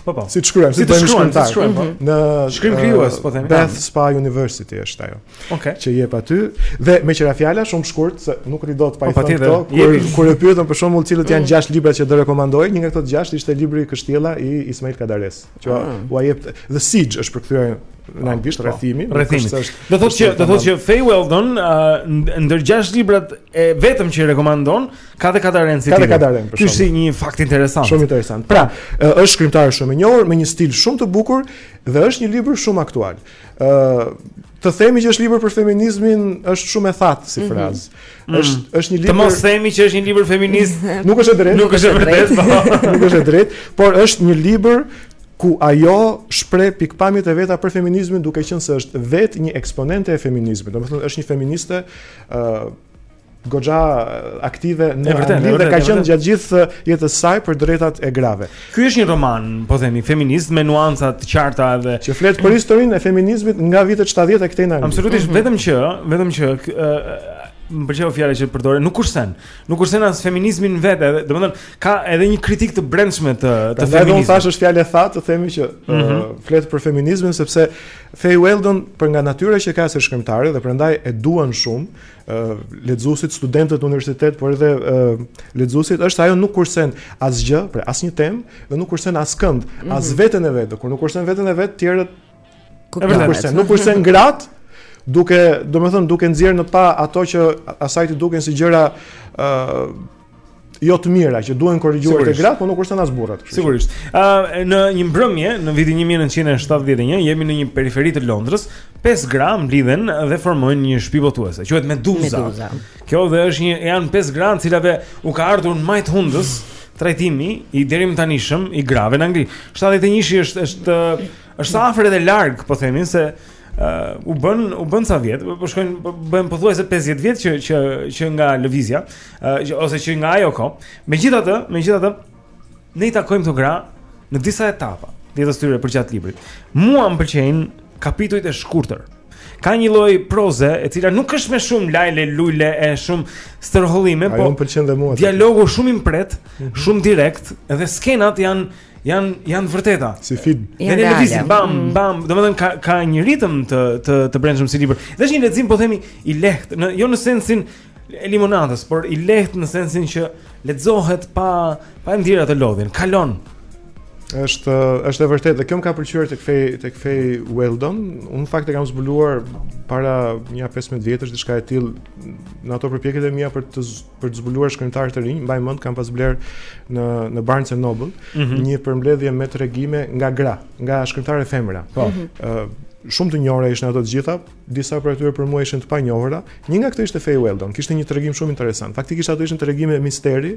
Po po. Si të shkruajmë, si të shkruajmë, si të shkruajmë. Po. Një shkrim krijues, po themi. Bath Spa University është ajo. Okej. Okay. Që jep aty dhe meqë ra fjala shumë shkurt se nuk ri dot pa i po, thënë këto. Kur, kur e pyetën për shembull, cilët janë mm. gjashtë libra që do rekomandoje, një nga këto gjashtë ishte libri Kështjella i Ismail Kadaresë, që ah. u jep The Siege është përkthyer në anglisht rrethimi, rrethimi. Do thotë që do thotë që Fay Weldon uh, ndër gjashtë librat e vetëm që i rekomandon Ka te Kadareja, si ka te Kadareja për shkak. Ky është një fakt interesant. Shumë interesant. Pra, është shkrimtare shumë e njohur me një stil shumë të bukur dhe është një libër shumë aktual. Ë Të themi që është libër për feminizmin është shumë e thatë si mhm. frazë. Mm -hmm. Është mm. është një libër Të mos themi që është një libër feminist. Nuk është e drejtë. Nuk është e vërtetë. Po. Nuk është e drejtë, por është një libër ku ajo shpreh pikëpamjet e veta për feminizmin duke qenë se është vetë një eksponente e feminizmit. Domethënë është një feministe ë uh, goxha aktive në Angli dhe ka qenë gjatë gjithë jetës së saj për të drejtat e grave. Ky është një roman, po themi, feminist me nuanca të qarta edhe që flet për historinë e feminizmit nga vitet 70 e këtej në Angli. Absolutisht, mhm. vetëm që, vetëm që më pëlqeu fjala që përdore, nuk kursen. Nuk kursen as feminizmin vetë, edhe domethënë ka edhe një kritikë të brendshme të të feminizmit. Edhe unë thashë është fjalë e thatë, të themi që mm -hmm. uh, flet për feminizmin sepse Fay Weldon për nga natyra që ka si shkrimtare dhe prandaj e duan shumë, lexuesit, studentët në universitet, por edhe lexuesit, është ajo nuk kursen asgjë, pra asnjë temë dhe nuk kursen askënd, mm -hmm. as veten e vet, kur nuk kursen veten e vet, të tjerët nuk kursen, nuk kursen gratë, duke, domethënë duke nxjerr në pah ato që asaj t'i duken si gjëra ë jo të mira që duhen korrigjuar te gratë, por nuk kursen as burrat kështu. Sigurisht. Ë uh, në një mbrëmje në vitin 1971 jemi në një periferi të Londrës, pesë gra mblidhen dhe formojnë një shtëpi botuese, quhet Meduza. Meduza. Kjo dhe është një janë pesë gra të cilave u ka ardhur në majë të hundës trajtimi i deritanishëm i grave në Angli. 71-shi është është është sa afër edhe larg, po themi se uh, u bën u bën sa vjet, po shkojnë po bëhen pothuajse 50 vjet që që që nga lëvizja. Ë ose që nga ajo kohë. Megjithatë, megjithatë ne i takojmë këto gra në disa etapa të jetës së tyre përgjatë librit. Mua më pëlqejnë kapitujt e shkurtër. Ka një lloj proze e cila nuk është me shumë lajle lule e shumë stërhollime, po më pëlqen dhe mua. Dialogu shumë i mprehtë, mhm. shumë direkt dhe skenat janë janë janë të vërteta. Si film. Dhe ne lëvizim bam mm. bam, domethënë ka ka një ritëm të të të brendshëm si libër. Dhe është një lexim po themi i lehtë, në jo në sensin e limonadës, por i lehtë në sensin që lexohet pa pa ndjerë të lodhur, kalon. Është është e vërtetë, kjo më ka pëlqyer tek Fay tek Fay Weldon. Unë në fakt e kam zbuluar para një 15 vjetësh diçka e tillë në ato përpjekjet e mia për të për të zbuluar shkrimtarë të rinj, mbaj mend kam pas blerë në në Barnes and Noble, mm -hmm. një përmbledhje me tregime nga gra, nga shkrimtare femra. Po. Mm -hmm. uh, shumë të njohura ishin ato të gjitha, Disa prej tyre për mua ishin të panjohura. Një nga këto ishte Fay Weldon, kishte një tregim shumë interesant. Faktikisht ato ishin tregime misteri,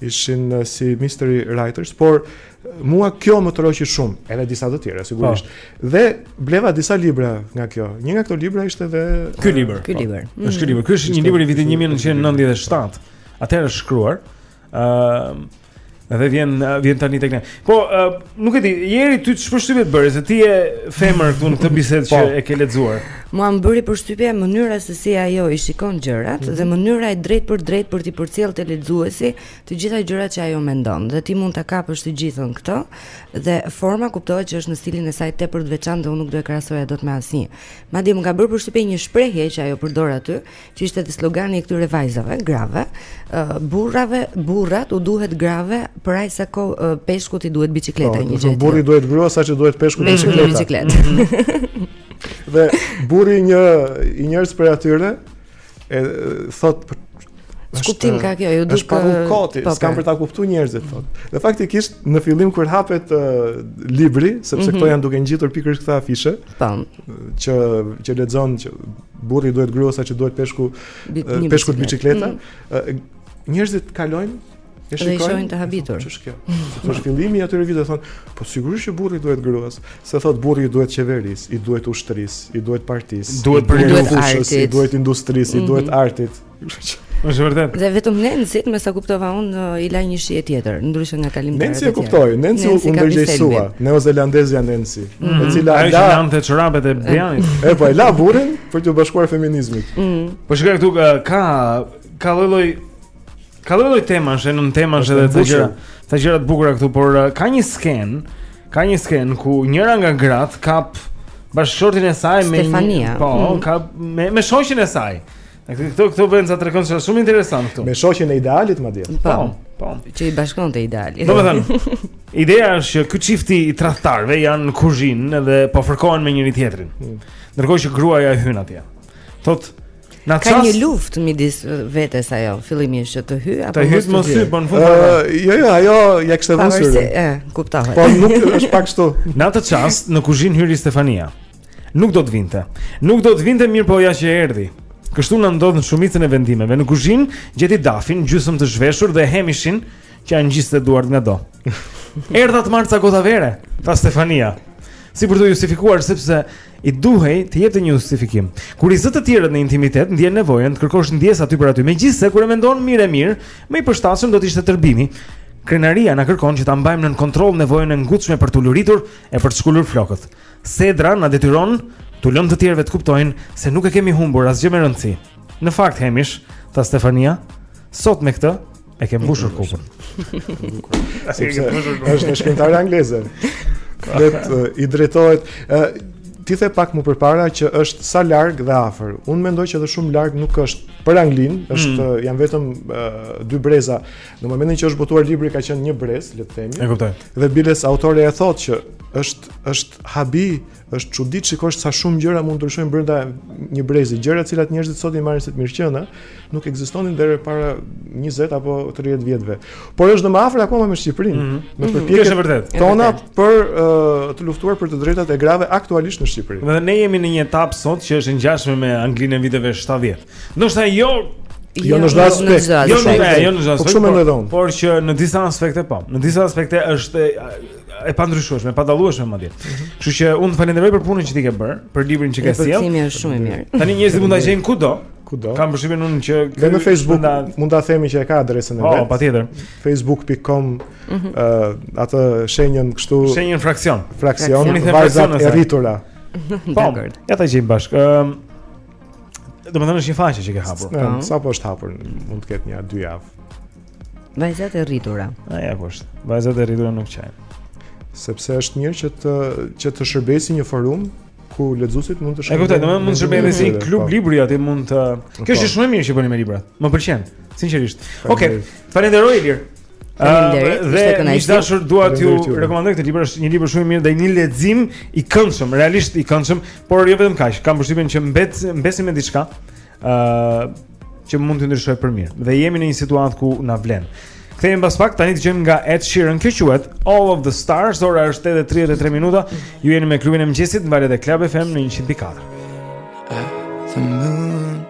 ishin eh, si mystery writers, por eh, mua kjo më tërhoqi shumë, edhe disa të tjera sigurisht. Po. Po. Dhe bleva disa libra nga kjo. Një nga këto libra ishte dhe ky libër. Ky libër. Është ky libër. Ky është një libër i vitit 1997. Atëherë është shkruar Ëm uh, Dhe vjen vjen tani tek ne. Po, uh, nuk e di, Jeri ty ç'përshtypje të bëri se ti je femër këtu në këtë bisedë që po. e ke lexuar. Mua më bëri përshtypje mënyra se si ajo i shikon gjërat mm -hmm. dhe mënyra e drejtpërdrejtë për t'i përcjellë te lexuesi të gjitha gjërat që ajo mendon. Dhe ti mund ta kapësh të gjithën këtë dhe forma kuptohet që është në stilin e saj tepër të veçantë dhe unë nuk do e krahasoja dot me asnjë. Madje më ka bërë përshtypje një shprehje që ajo përdor aty, që ishte dhe slogani i këtyre vajzave, grave, uh, burra, burrat u duhen grave për aq sa uh, peshkut i duhet biçikleta po, një gjë. Burri i duhet gruas aq sa i duhet peshkut biçikleta. Biçikletë. Mhm. dhe burri i njërës prej atyre i thotë po ç'kuptim ka kjo, ju duhet të paguani kot, po, s'kanë po. për ta kuptuar njerëzit thotë. Dhe faktikisht në fillim kur hapet uh, libri, sepse mm -hmm. këto mhm. janë duke ngjitur pikërisht këto afishe, tam, që që lexon që Burri i duhet gruas aq sa i duhet peshku peshkut biçikleta. Mm. Njerëzit kalojnë e shikojnë, shikojnë të habitur. Ç'është kjo? Sepse fillimi i atyre viteve thonë, po sigurisht që burri i duhet gruas. Se thotë burri i duhet qeverisë, i duhet ushtrisë, i duhet partisë, duhet për duhet artit, i duhet industrisë, i duhet mhm. artit. Është vërtet. Dhe vetëm Nenci, me sa kuptova unë, i la një shije tjetër, ndryshe nga kalim të Nenci e kuptoi, Nenci u ndërgjegjësua, neozelandezja Nenci, mm. e cila ia la lante çorapet e Brianit. E po e la burrin për t'iu bashkuar feminizmit. Mm. Po shikoj këtu ka ka lloj-lloj ka lloj-lloj temash, temash edhe të gjëra. Të gjëra të bukura këtu, por ka një skenë, ka një skenë ku njëra nga gratë kap bashkëshortin e saj me, Stefania. Po, mm. kap me me shoqen e saj. Këto këto vjen ta tregoj se është shumë interesant këtu. Me shoqen e idealit madje. Po, po. Që i bashkonte ideali. Domethënë, ideja është që ky çifti i tradhtarëve janë në kuzhinë dhe po fërkohen me njëri tjetrin. Hmm. Ndërkohë që gruaja hyn atje. Thotë Ndaj ka një luftë midis vetes ajo fillimisht që të hyj apo të hyj mos hyj po në fund uh, jo jo ajo ia kishte vënë syrin e kuptova po nuk është pak kështu në atë çast në kuzhinë hyri Stefania Nuk do të vinte. Nuk do të vinte mirëpo ja që erdhi. Kështu na ndodh në shumicën e vendimeve. Në kuzhinë gjeti Dafin, gjysmë të zhveshur dhe Hemishin që ia ngjiste duart ngado. Erdha të marr ca gota vere, tha Stefania. Si për t'u justifikuar sepse i duhej të jepte një justifikim. Kur i zë të tjerët në intimitet, ndjen nevojën të kërkosh ndjesë aty për aty. Megjithëse kur e mendon mirë e mirë, më i përshtatshëm do të ishte tërbimi. Krenaria na kërkon që ta mbajmë nën kontroll nevojën e ngutshme për të ulëritur e për të shkulur flokët. Sedra na detyron t'u lëmë të tjerëve të kuptojnë se nuk e kemi humbur asgjë me rëndësi. Në fakt Hemish, tha Stefania, sot me këtë e ke mbushur kupën. Është një shkrimtare angleze. Dhe i drejtohet ti the pak më përpara që është sa larg dhe afër. Unë mendoj që edhe shumë larg nuk është për Anglinë, mm. është mm. janë vetëm uh, dy breza. Në momentin që është botuar libri ka qenë një brez, le të themi. E kuptoj. Dhe Biles autori e thotë që është është është habi, është çudi të shikosh sa shumë gjëra mund të ndryshojnë brenda një brezi. Gjëra të cilat njerëzit sot i marrin si të mirëqëna, nuk ekzistonin deri para 20 apo 30 vjetëve. Por është më afër akoma me Shqipërinë, mm -hmm. me mhm. përpjekje të vërtetë. Tona për uh, të luftuar për të drejtat e grave aktualisht në Shqipëri. Dhe ne jemi në një etapë sot që është e ngjashme me Anglinë e viteve 70. Do të jo Jo, jo në çdo jo, aspekt. Jo, jo në çdo aspekt. Po shumë më ndon. Por që në disa aspekte po. Në disa aspekte është e pandryshueshme, e padallueshme madje. Kështu që unë të falenderoj për punën që ti ke bërë, për librin që ke sjellë. Përkthimi është shumë i mirë. Tani njerëzit mund ta gjejnë kudo. Kudo. Kam përshtypjen unë që dhe në Facebook da... mund ta themi që e ka adresën e oh, vet. Po, patjetër. facebook.com ë mhm. uh, atë shenjën kështu. Shenjën fraksion. Fraksion, fraksion. vajzat e rritura. Po, ja ta gjejmë bashkë. Ëm uh, Domethënë është një faqe që ke hapur Sapo është hapur, mund të ketë një dy javë Vajzat e rritura. A ja po është. Vajzat e rritura nuk qajnë. Sepse është mirë që të që të shërbejë si një forum ku lexuesit mund të shkojnë. E kuptoj, domethënë mund të shërbejë si klub po. libri aty mund të. Po. Kjo është shumë e mirë që bëni me librat. Më pëlqen, sinqerisht. Okej. Të falenderoj Ilir. Faleminderit. Dhe miq të dashur, dua t'ju rekomandoj këtë libër, është një libër shumë i mirë dhe një lexim i këndshëm, realisht i këndshëm, por jo vetëm kaq. Kam përshtypjen që mbet mbesim me diçka. ë uh, që mund të ndryshojë për mirë. Dhe jemi në një situatë ku na vlen. Kthehemi pas pak tani dëgjojmë nga Ed Sheeran kjo quhet All of the Stars ora është 8:33 minuta ju jeni me klubin e mëngjesit në valët e Club FM në 100.4 The moon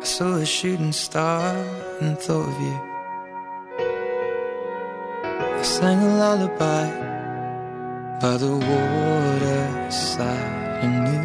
I saw a shooting star and thought of you I sang a lullaby by the water side and knew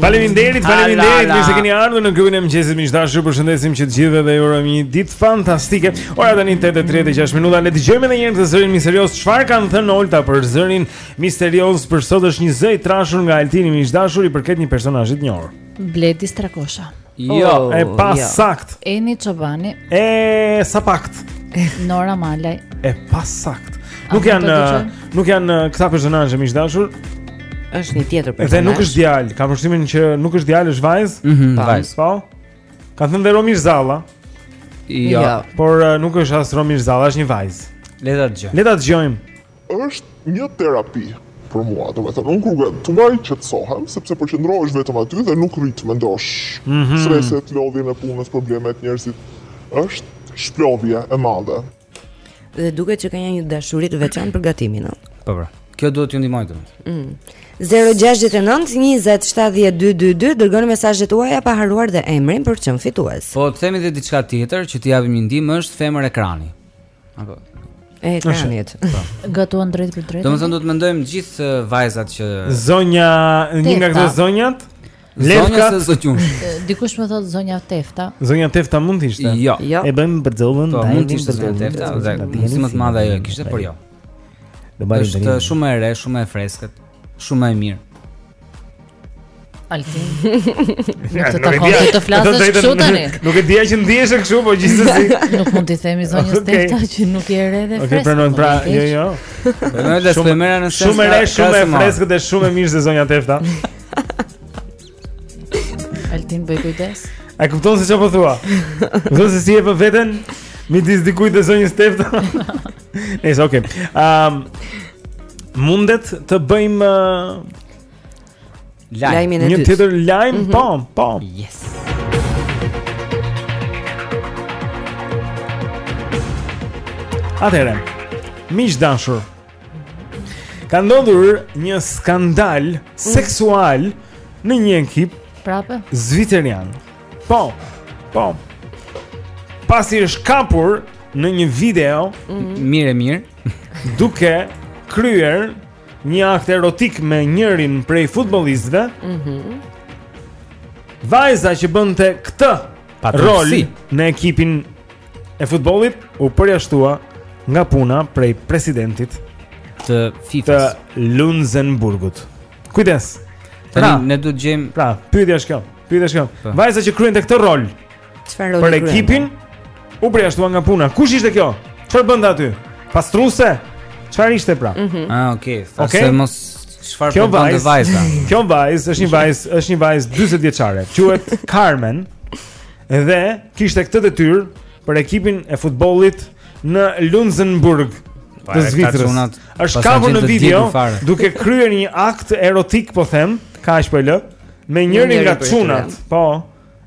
Faleminderit, faleminderit, mirë se keni ardhur në klubin e mëngjesit miq të dashur. Ju përshëndesim që të gjithëve dhe ju urojmë një ditë fantastike. Ora tani 8:36 minuta. Le të dëgjojmë edhe një herë zërin misterioz. Çfarë kanë thënë Olta për zërin misterioz? Për sot është një zë i trashur nga Altini miq të dashur, i përket një personazhi të njohur. Bledi Strakosha. Jo, oh, e pa jo. saktë. Eni Çobani. E sa pakt. Nora Malaj. E pasaktë. Nuk janë nuk janë këta personazhe miq të dashur. Është një tjetër personazh. Dhe nuk është djalë, kam përshtypjen që nuk është djalë, është vajzë. Mm -hmm, vajzë. Po. Ka thënë dhe Romir Zalla. Jo, ja. por nuk është as Romir Zalla, është një vajzë. Le ta dëgjojmë. Le ta dëgjojmë. Është një terapi për mua, domethënë, unë kur gatuaj qetësohem, sepse përqendrohesh vetëm aty dhe nuk rri të mendosh mhm. streset, lodhjën e punës, problemet, njerëzit, është shplodhje e madhe. Dhe duket që ka një një dashuri të veçantë për gatimin, no? Po, pra, kjo duhet t'ju ndihmojë të mështë. Mm. 069 20 7222 dërgoni mesazhet tuaja pa harruar dhe emrin për të qenë fitues. Po të themi edhe diçka tjetër që t'i japim një ndihmë është femër ekrani. Apo e ekranit. Po. Gatuan drejtpërdrejt. Domethënë do të mendojmë gjithë vajzat që zonja, një nga këto zonjat? Lefka se zot qumsh. Dikush më thot zonja Tefta. Zonja Tefta mund të ishte? Jo. jo. E bëjmë për zonjën, po, mund të ishte zonja Tefta, dhe si më të madhe ajo kishte, por jo. Do marrim. Është shumë e re, shumë e freskët, shumë e mirë. Altin. Nuk të takon ty të flasësh kështu tani. Nuk e dija që ndihesh kështu, po gjithsesi. Nuk mund t'i themi zonjës okay. Tefta që nuk e re dhe e freskët. Okej, pranojmë pra, jo jo. Në lë të mëra në sens. Shumë e re, shumë e freskët dhe shumë e mirë se zonja Tefta. Altin bëj kujdes. A kupton se çfarë po thua? Do të thotë e vë veten midis dikujt dhe zonjës Tefta. Nëse okay. Ehm um, mundet të bëjmë uh, lajmin e dytë. Një tjetër lajm, mm -hmm. po, po. Yes. Atëherë, miq të dashur. Ka ndodhur një skandal mm. seksual në një ekip prapë zvicerian. Po. Po. Pasi është kapur në një video, mm -hmm. mirë e mirë, duke kryer një akt erotik me njërin prej futbollistëve. Mhm. Mm Vajza që bënte këtë rol në ekipin e futbollit u përjashtua nga puna prej presidentit të FIFA-s të Lenzburgut. Kujdes. Pra, ne duhet të gjejmë, pra, pyetja është kjo. Pyetja është kjo. Po. Vajza që kryente këtë rol. Çfarë roli? Për ekipin u përjashtua nga puna. Kush ishte kjo? Çfarë bënte aty? Pastruese? Çfarë ishte pra? Mm -hmm. Ah, okay. Thashë okay. mos çfarë po bënte vajza. Kjo vajzë është një vajzë, është një vajzë 40 vjeçare. Quhet Carmen. Dhe kishte këtë detyrë për ekipin e futbollit në Lenzburg të Zvicrës. Është kapur në video duke kryer një akt erotik, po them, kaq po lë. me njërin nga çunat. Po.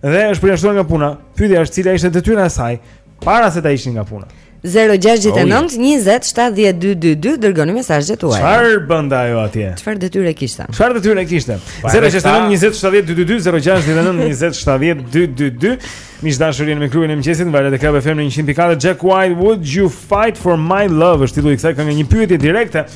Dhe është përjashtuar nga puna. Pyetja është cila ishte detyra e saj para se ta hiqnin nga puna. 069 20 7222 dërgoni mesazhet tuaja. Çfarë bën ajo atje? Çfarë detyre kishte? Çfarë detyre kishte? 069 20 7222 069 20 7222 Miq të dashur jeni me klubin e mëngjesit, valët e Club FM 104 Jack White Would You Fight For My Love është titulli i kësaj kënge një pyetje direkte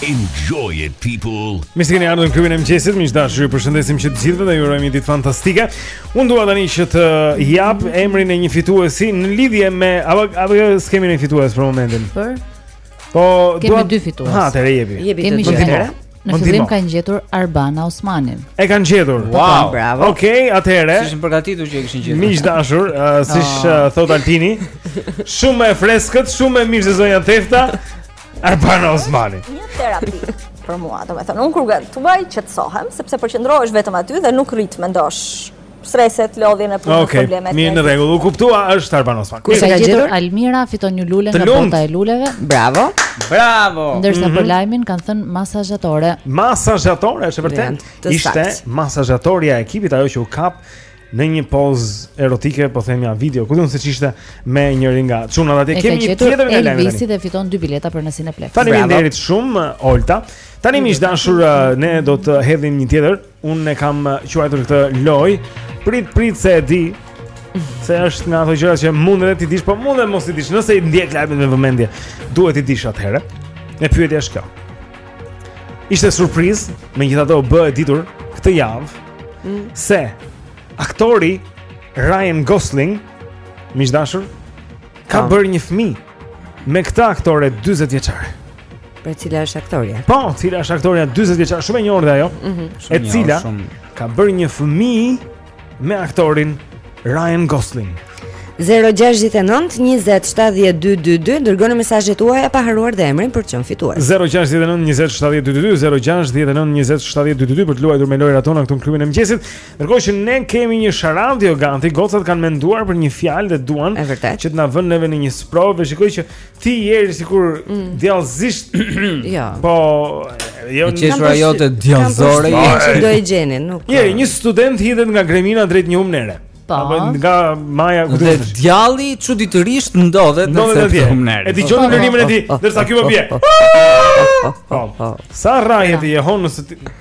Enjoy it people. Mirë se keni ardhur në klubin e mëngjesit. Miq të dashur, ju përshëndesim që të gjithëve dhe ju urojmë një ditë fantastike. Unë dua tani që të jap emrin e një fituesi në lidhje me apo apo jo, s'kemi një fitues për momentin. Për? Po, kemi dy fitues. Ha, atëherë jepi. Jepi dy fitues. Në fillim kanë gjetur Arbana Osmanin. E kanë gjetur. Po, wow. Bravo. Okej, okay, atëherë. Si ishin përgatitur që e kishin gjetur. Miq të dashur, uh, siç uh, thotë Altini, shumë e freskët, shumë e mirë se zonja Tefta. Arbana Osmani. Një terapi për mua, domethënë, unë kur gatuaj qetësohem, sepse përqendrohesh vetëm aty dhe nuk rri të mendosh streset, lodhjen e punës, okay. problemet. Okej, mirë në rregull, u kuptua, është Arbana Osmani. Kush e ka gjetur, Almira fiton një lule nga bota e luleve. Bravo. Bravo. Ndërsa mm -hmm. për lajmin kanë thënë masazhatore. Masazhatore, është e vërtetë. Ishte masazhatorja e ekipit ajo që u kap në një pozë erotike, po themi a video, ku di unë se ç'ishte me njërin nga çunat atje. Kemi një tjetër nga lajmi. Elvisi dhe fiton dy bileta për në Cineplex. Faleminderit shumë Olta. Tani miq të dashur, uh, ne do të hedhim një tjetër. Unë e kam uh, quajtur këtë lojë. Prit prit se e di. Se është nga ato gjëra që mund edhe t'i dish, po mund edhe mos t'i dish. Nëse i ndjek lajmet me vëmendje, duhet t'i dish atëherë. E pyetja është kjo. Ishte surprizë, megjithatë u bë e ditur këtë javë mm. se aktori Ryan Gosling, miq të dashur, ka oh. bërë një fëmijë me këtë aktore 40 vjeçare. Po cila është aktorja? Po, cila është aktorja 40 vjeçare, shumë e njohur dhe ajo, mm -hmm. e cila shumë... ka bërë një fëmijë me aktorin Ryan Gosling. 0-6-19-27-12-22 Dërgoni mesazhet tuaja pa harruar dhe emrin për çfarë keni fituar 0-6-19-27-12-22 0-6-19-27-12-22 Për të luajtur me lojërat tona këtu në klubin e mëngjesit Ndërkohë që ne kemi një sharav dhe oganti Gocat kanë menduar për një fjalë dhe duan E vërtetë Që të na vënë neve në një sprovë Dhe shikoj që Ti jeri sikur mm. djallëzisht Jo Po jo, E qeshura jote djallëzore Do e gjeni nuk Jeri, një student hidhet nga gremina drejt një humnere Po Apo nga maja ku Dhe djalli çuditërisht ndodhet në këtë humnerë E dëgjon ulërimën e tij Ndërsa ky po bie Po Sa herë jehonën e tij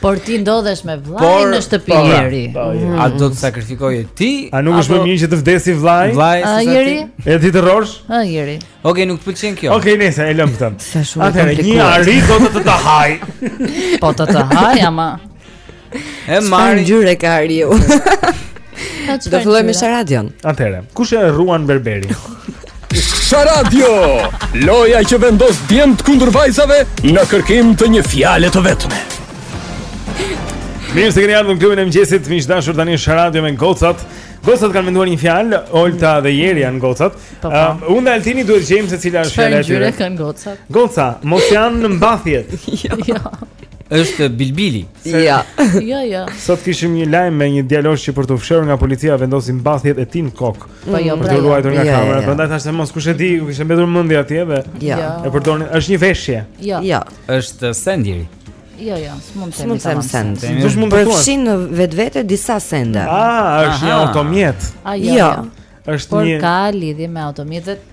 Por ti ndodhesh me vllain në shtëpi Jeri. Po, po, po, a do të sakrifikoje ti? A nuk është më mirë që të vdesi vllai? Vllai sesa ti? E ti të rrosh? Ë Jeri. Okej, nuk të pëlqen kjo. Okej, e lëmë këtë. Atëherë një ari do të të hajë. Po të të hajë ama. E çfarë ngjyre ka ariu. Do fillojmë me Sharadion. Atëre, kush e rruan berberin? Sharadio, loja që vendos djemt kundër vajzave në kërkim të një fjale të vetme. Mirë se keni ardhur në klubin e mëngjesit, miq të dashur tani në Sharadio me gocat. Gocat kanë menduar një fjalë, Olta dhe Jeri janë gocat. Po, po. Ëm, uh, unë dhe Altini duhet të gjejmë se cila është fjala e tyre. Çfarë kanë gocat? Goca, mos janë mbathjet. jo. Është Bilbili. Ja. Jo, jo. Sot kishim një lajm me një djalosh që për t'u fshehur nga policia vendosi mbathjet e tij në kokë. Po jo, për t'u ruajtur nga kamera. Prandaj thashë mos kush e di, u kishte mbetur mendja atje dhe ja. e përdorët. Është një veshje. Jo. Jo. Është send Jeri. Jo, jo, s'mund të themi. S'mund të them. S'mund të thuash. Përfshin në vetvete disa sende. Ah, është një automjet. Jo. Është një Por ka lidhje me automjetet.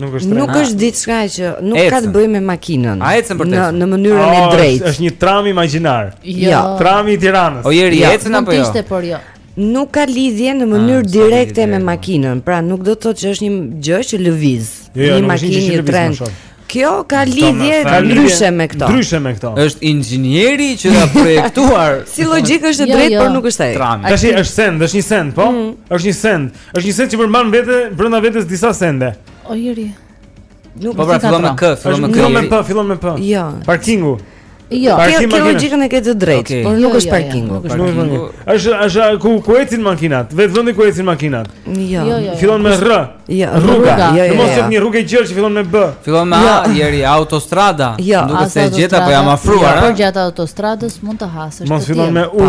Nuk është tren. Nuk është diçka që nuk ka të bëjë me makinën. A ecën për të? Në në mënyrën e drejtë. Është një tram imagjinar. Jo. Ja. Trami i Tiranës. O Jeri, ja. ecën apo jo? Nuk ishte por jo. Nuk ka lidhje në ah, mënyrë ah, direkte me makinën. Pra nuk do të thotë që është një gjë që lëviz. Jo, jo, një makinë, një tren. Kjo ka lidhje ndryshe me këto. Ndryshe me këto. Është inxhinieri që e ka projektuar. si logjikë është e jo, drejtë, jo. por nuk është ai. Tash është send, është një send, po? Mm. Është një send. Është një send që përmban vete brenda vetes disa sende. O Jeri. Nuk po pra, fillon me k, fillon me k. Fillon me p, fillon me p. Jo. Parkingu. Jo, kjo kjo logjikën e ke të drejtë, por nuk është parkingu. Është është ku ku ecin makinat, vetë vendi ku ecin makinat. Jo. Fillon me r. Jo, rruga. Jo, jo. Mos është një rrugë e gjerë që fillon me b. Fillon me a, Jeri autostrada. Nuk është se e gjeta, po jam afruar. Por gjatë autostradës mund të hasësh. Mos fillon me u.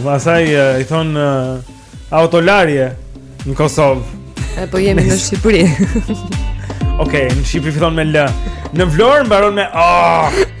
Pastaj i thonë uh, autolarje në Kosovë. E po jemi në Shqipëri. Okej, okay, në Shqipëri fillon me L. Në Vlorë mbaron me A. Oh!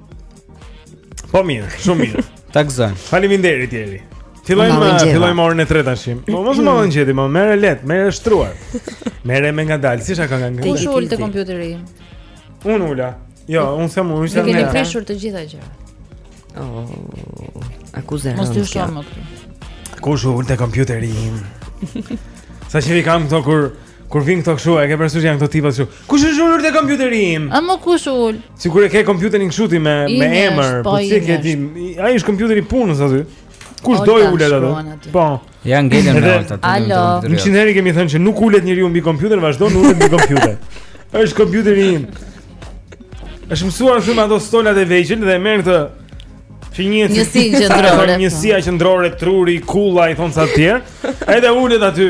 Po mirë, shumë mirë. Ta gëzojmë. Faleminderit Jeri. Fillojmë fillojmë orën e tretë tashmë. Po mos më vjen gjeti, më merr lehtë, merr shtruar. Merre me ngadalë, si sa ka ngadalë. Kush u ul te kompjuteri? Unë u ula. Jo, unë them unë isha. Na keni prishur të gjitha gjërat. Oh. Akuzë. Mos të shoh më këtu. Kush u ul te kompjuteri im? Sa qejf i kam këto kur Kur vin këto kështu, e ke parasysh janë këto tipa kështu. Kush është ulur te kompjuteri im? A mo kush u ul? Sikur e ke kompjuterin kështu ti me me emër, po, po si ke ti? Ai është kompjuteri i punës aty. Kush do i ulet aty? Po. Ja ngelën me atë. Alo. Në çineri kemi thënë që nuk ulet njeriu mbi kompjuter, vazhdon të ulet mbi kompjuter. Është kompjuteri im. Është mësuar shumë ato stolat e vegjël dhe merr këtë që një njësi qendrore. Njësia qendrore truri, kulla i thonë ca të tjerë. Edhe ulet aty.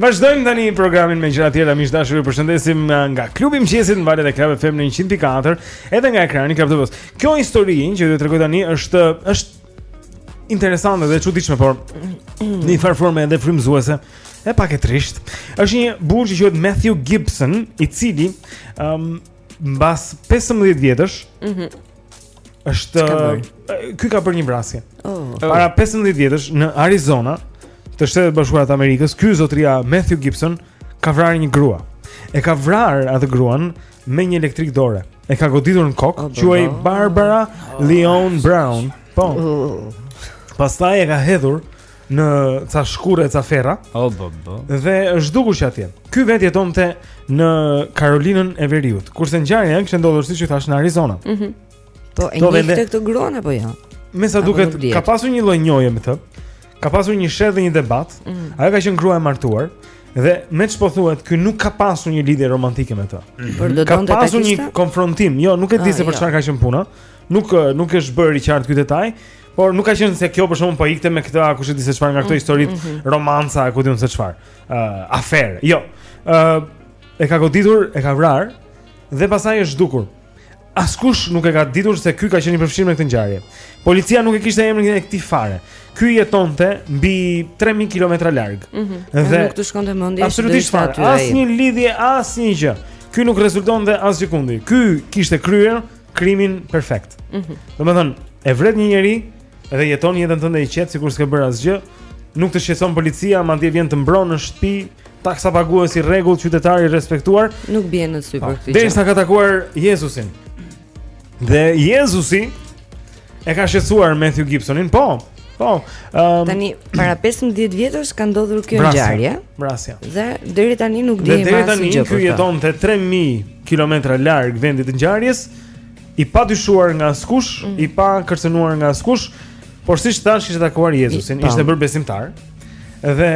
Vazhdojmë tani programin me gjëra tjera miq të dashur. Ju përshëndesim uh, nga klubi i mëngjesit në valët e Club FM në 104, edhe nga ekrani Club TV. Kjo histori që do të tregoj tani është është interesante dhe e çuditshme, por në një farë forme edhe frymëzuese. E pak e trishtë. Është një burrë që quhet Matthew Gibson, i cili ëm um, mbas 15 vjetësh, mm -hmm. Është ky ka bërë një vrasje. Oh. Para 15 vjetësh në Arizona, te Shtetet e Bashkuara të Amerikës, ky zotëria Matthew Gibson ka vrarë një grua. E ka vrarë atë gruan me një elektrik dore. E ka goditur në kokë, oh, quhej Barbara oh. Leon Brown. Po. Oh. Pastaj e ka hedhur në ca shkurre ca ferra. O oh, bo bo. Dhe është zhdukur që atje. Ky vetë jetonte në Karolinën e Veriut, kurse ngjarja kishte ndodhur siç ju thashë në Arizona. Mhm. Mm po e njihte këtë gruan apo jo? Ja? Me sa duket ka pasur një lloj njohje me të. Ka pasur një sherr dhe një debat. Mm -hmm. Ajo ka qenë grua e martuar dhe me ç'po thuhet, ky nuk ka pasur një lidhje romantike me të. Mm -hmm. Ka pasur një konfrontim. Jo, nuk e di ah, se për jo. çfarë ka qenë puna. Nuk nuk është bërë i qartë ky detaj. Por nuk ka qenë se kjo për shembull po ikte me këtë a kush e di se çfarë nga këto mm, historitë, mm -hmm. romanca, ku di unë se çfarë. Ë, uh, afer. Jo. Ë, uh, e ka goditur, e ka vrarë dhe pastaj është zhdukur. Askush nuk e ka ditur se ky ka qenë i përfshirë në këtë ngjarje. Policia nuk e kishte emrin e këtij fare. Ky jetonte mbi 3000 kilometra larg. Mm -hmm. Dhe nuk të shkonte mendja. Absolutisht fare. Asnjë lidhje, asnjë gjë. Ky nuk rezultonte asgjëkundi. Ky kishte kryer krimin perfekt. Mm -hmm. Domethënë, e vret një njeri dhe jeton jetën tënde i qetë sikur s'ke bërë asgjë. Nuk të shqetëson policia, madje vjen të mbron në shtëpi, taksapagues i rregullt qytetar i respektuar. Nuk bie në sy për po, këtë. Derisa ka takuar Jezusin. Dhe Jezusi E ka shqetësuar Matthew Gibsonin, po. Po. Um, tani para 15 vjetësh ka ndodhur kjo ngjarje. Vrasja. Dhe deri tani nuk dihet asgjë. Deri tani ky jetonte 3000 kilometra larg vendit të ngjarjes, i padyshuar nga askush, mm -hmm. i pakërcënuar nga askush, por siç thashë kishte takuar Jezusin, po. ishte bërë besimtar. Dhe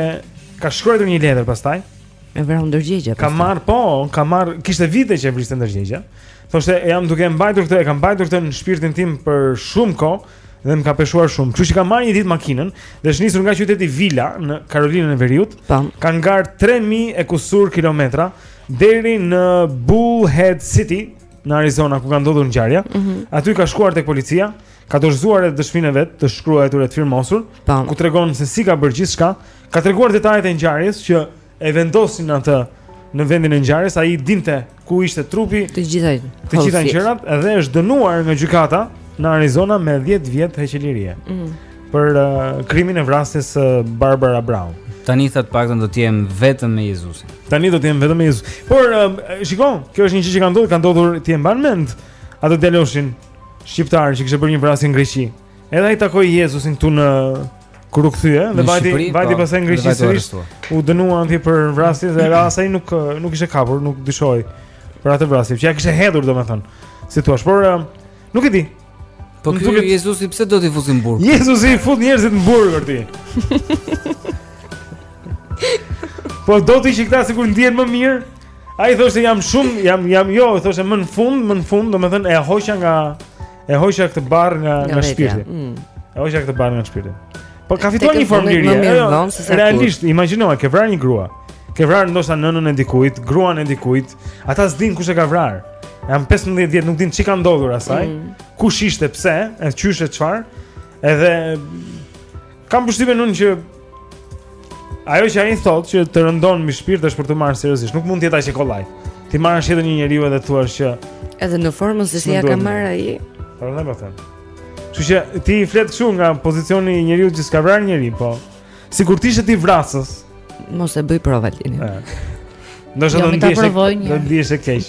ka shkruar një letër pastaj. E vrau ndërgjegja. Ka marr, po, ka marr, kishte vite që e vriste ndërgjegja. Thoshte jam duke mbajtur këtë, e kam mbajtur këtë në shpirtin tim për shumë kohë dhe më ka peshuar shumë. Kështu që ka marrë një ditë makinën dhe është nisur nga qyteti Vila në Karolinën e Veriut. Tan. Ka ngar 3000 e kusur kilometra deri në Bullhead City në Arizona ku ka ndodhur ngjarja. Mm -hmm. Aty ka shkuar tek policia, ka dorëzuar edhe dëshminë e vet të shkruar e të firmosur, Tan. ku tregon se si ka bërë gjithçka Ka treguar detajet e ngjarjes që e vendosin atë në vendin e ngjarjes, ai dinte ku ishte trupi. Të gjitha të gjitha gjërat dhe është dënuar nga gjykata në Arizona me 10 vjet heqje lirie. Mm. Për uh, krimin e vrasjes së uh, Barbara Brown. Tani të paktën do të jem vetëm me Jezusin. Tani do të jem vetëm me Jezusin. Por uh, shikon, kjo është një gjë që ka ndodhur, ka ndodhur ti e mban mend atë djaloshin shqiptar që kishte bërë një vrasje në Greqi. Edhe ai takoi Jezusin këtu në kur u kthye dhe vajti vajti po, pastaj në Greqi sërish. U dënua, ndi për vrasje dhe rasa ai nuk nuk ishte kapur, nuk dyshohej për atë vrasje. Që ia kishte hedhur domethënë. Si thua, por eh, nuk e di. Po ky duket... Jezusi pse do t'i fusin në burg? Jezusi i fut njerëzit në burg për ti. po do të ishi këta sikur ndihen më mirë. Ai thoshte jam shumë, jam jam jo, thoshte më në fund, më në fund, domethënë e hoqa nga E hoqa këtë barrë nga nga shpirti. Mm. E hoqa këtë barrë nga shpirti. Po ka fituar një formë lirie. Jo, jo, realisht, imagjino, ke vrarë një grua. Ke vrarë ndoshta nënën e dikujt, gruan e dikujt. Ata s'dinë kush e ka vrarë. Janë 15 vjet, nuk dinë ç'i ka ndodhur asaj. Mm. Kush ishte, pse, e qysh e çfarë. Edhe Kam përshtypjen unë që ajo që ai thotë që të rëndon mbi shpirt është për t'u marrë seriozisht. Nuk mund të jetë aq kollaj t'i marrësh jetën një njeriu edhe thua që edhe në formën se si ia ka marrë ai. Po ne po them. Kështu që ti i flet kështu nga pozicioni i njeriut që s'ka vrarë njeri, po. Sikur të ishe ti vrasës, mos e bëj provë tani. Do të ndiheshe. Do të ndiheshe keq.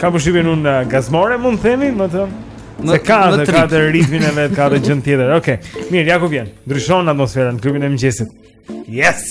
Kam përshtypjen unë uh, gazmore, mund të themi, më të... Më, se ka dhe ka dhe ritmin e vet, ka dhe gjënë tjetër. Oke, okay. mirë, ja ku vjen. Ndryshon atmosferën, klubi i mëgjesit. Yes!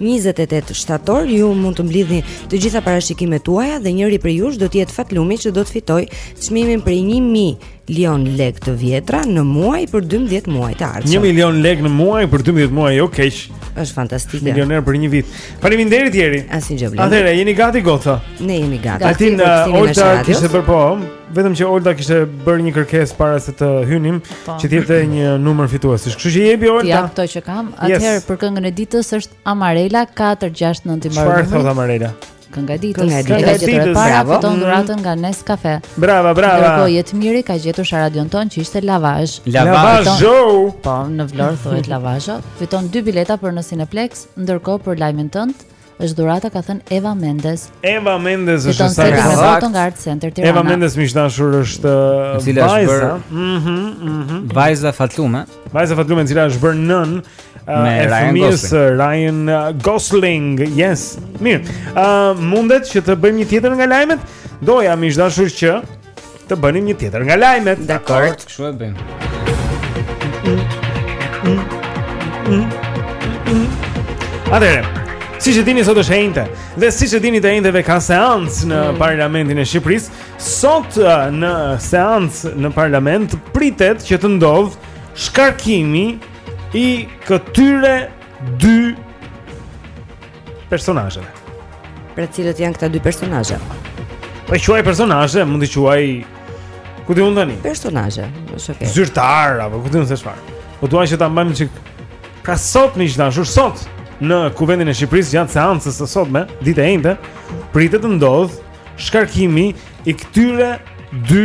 28 shtator ju mund të mblidhni të gjitha parashikimet tuaja dhe njëri prej jush do të jetë fatlumi që do të fitojë çmimin prej 1 milion lekë të vjetra në muaj për 12 muaj të ardhshëm. 1 milion lekë në muaj për 12 muaj, jo keq. Është fantastike. Milioner për një vit. Faleminderit Jeri. Asnjë gjë. Atëherë jeni gati goca. Ne jemi gati. Atin Olta kishte bërë po. Vetëm që Olta kishte bërë një kërkesë para se të hynim, po. që të jepte një numër fituesish. Kështu që jepi Olta. Ja këto që kam. Atëherë yes. për këngën e ditës është Amarela 469 Amarela. Çfarë thotë Amarela? Kënga e ditës. Kënga e ditës. Kënga e ditës. Bravo fiton mm. dhuratën nga Nescafe. Brava, brava. Ndërkohë Jetmiri ka gjetur sharadën tonë që ishte lavazh. Lavazh. Po, në Vlorë thuhet lavazh. Fiton dy bileta për në Cineplex, ndërkohë për lajmin tënd. Është dhurata ka thënë Eva Mendes. Eva Mendes është sa ka thënë. Foto nga Art Center Tirana. Eva Mendes miq të dashur është vajza. Mhm, mhm. Vajza fatlume. Vajza fatlume, e cila është bërë nënë e fëmijës, Ryan Gosling. Ryan uh, Gosling. Yes. Mirë. Ë uh, mundet që të bëjmë një tjetër nga lajmet? Doja miq të dashur që Të bënim një tjetër nga lajmet. Dakord, kështu e bëjmë. Atëherë, siç e dini sot është e enjte dhe siç e dini të enjteve ka seancë në mm. parlamentin e Shqipërisë, sot në seancë në parlament pritet që të ndodhë shkarkimi i këtyre dy personazheve. Pra cilët janë këta dy personazhe? Po i quaj personazhe, mund t'i quaj ku di unë tani? Personazhe, është okay. Zyrtar apo ku di unë se çfarë. Po duam që ta mbajmë çik. Pra sot miq të dashur sot në Kuvendin e Shqipërisë gjatë seancës së sotme, ditë e enjte, pritet të ndodhë shkarkimi i këtyre dy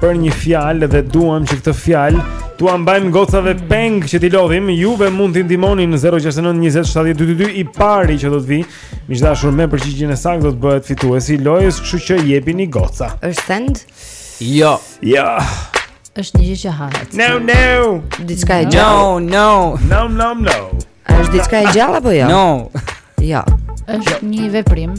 për një fjalë dhe duam që këtë fjalë t'ua mbajmë gocave peng që t'i lodhim. Juve mund t'i ndihmoni në 069 20 70 222 i pari që do të vijë, miq të dashur, me përgjigjen e saktë do të bëhet fituesi i lojës, kështu që jepini goca. Është send? Jo. Jo. Është një gjë që hahet. No, no. Diçka e gjallë. No, no. No, no, no. Është diçka e gjallë apo jo? No. Jo. Është një veprim.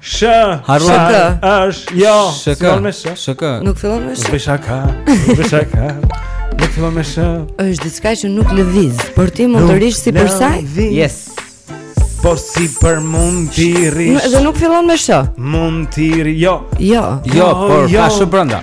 Sh, Harruar. shk, është, jo, Shk. fillon me sh. Shk. Nuk fillon me Nuk sh. isha ka, nuk isha ka. Nuk fillon me sh. Është diçka që nuk lëviz, por ti mund të rrish sipër saj? Yes. Por sipër mund t'i Nuk- rrish, Dhe nuk fillon me sh. mund t'i rrish, jo. Jo. Jo, por jo. ka sh brenda.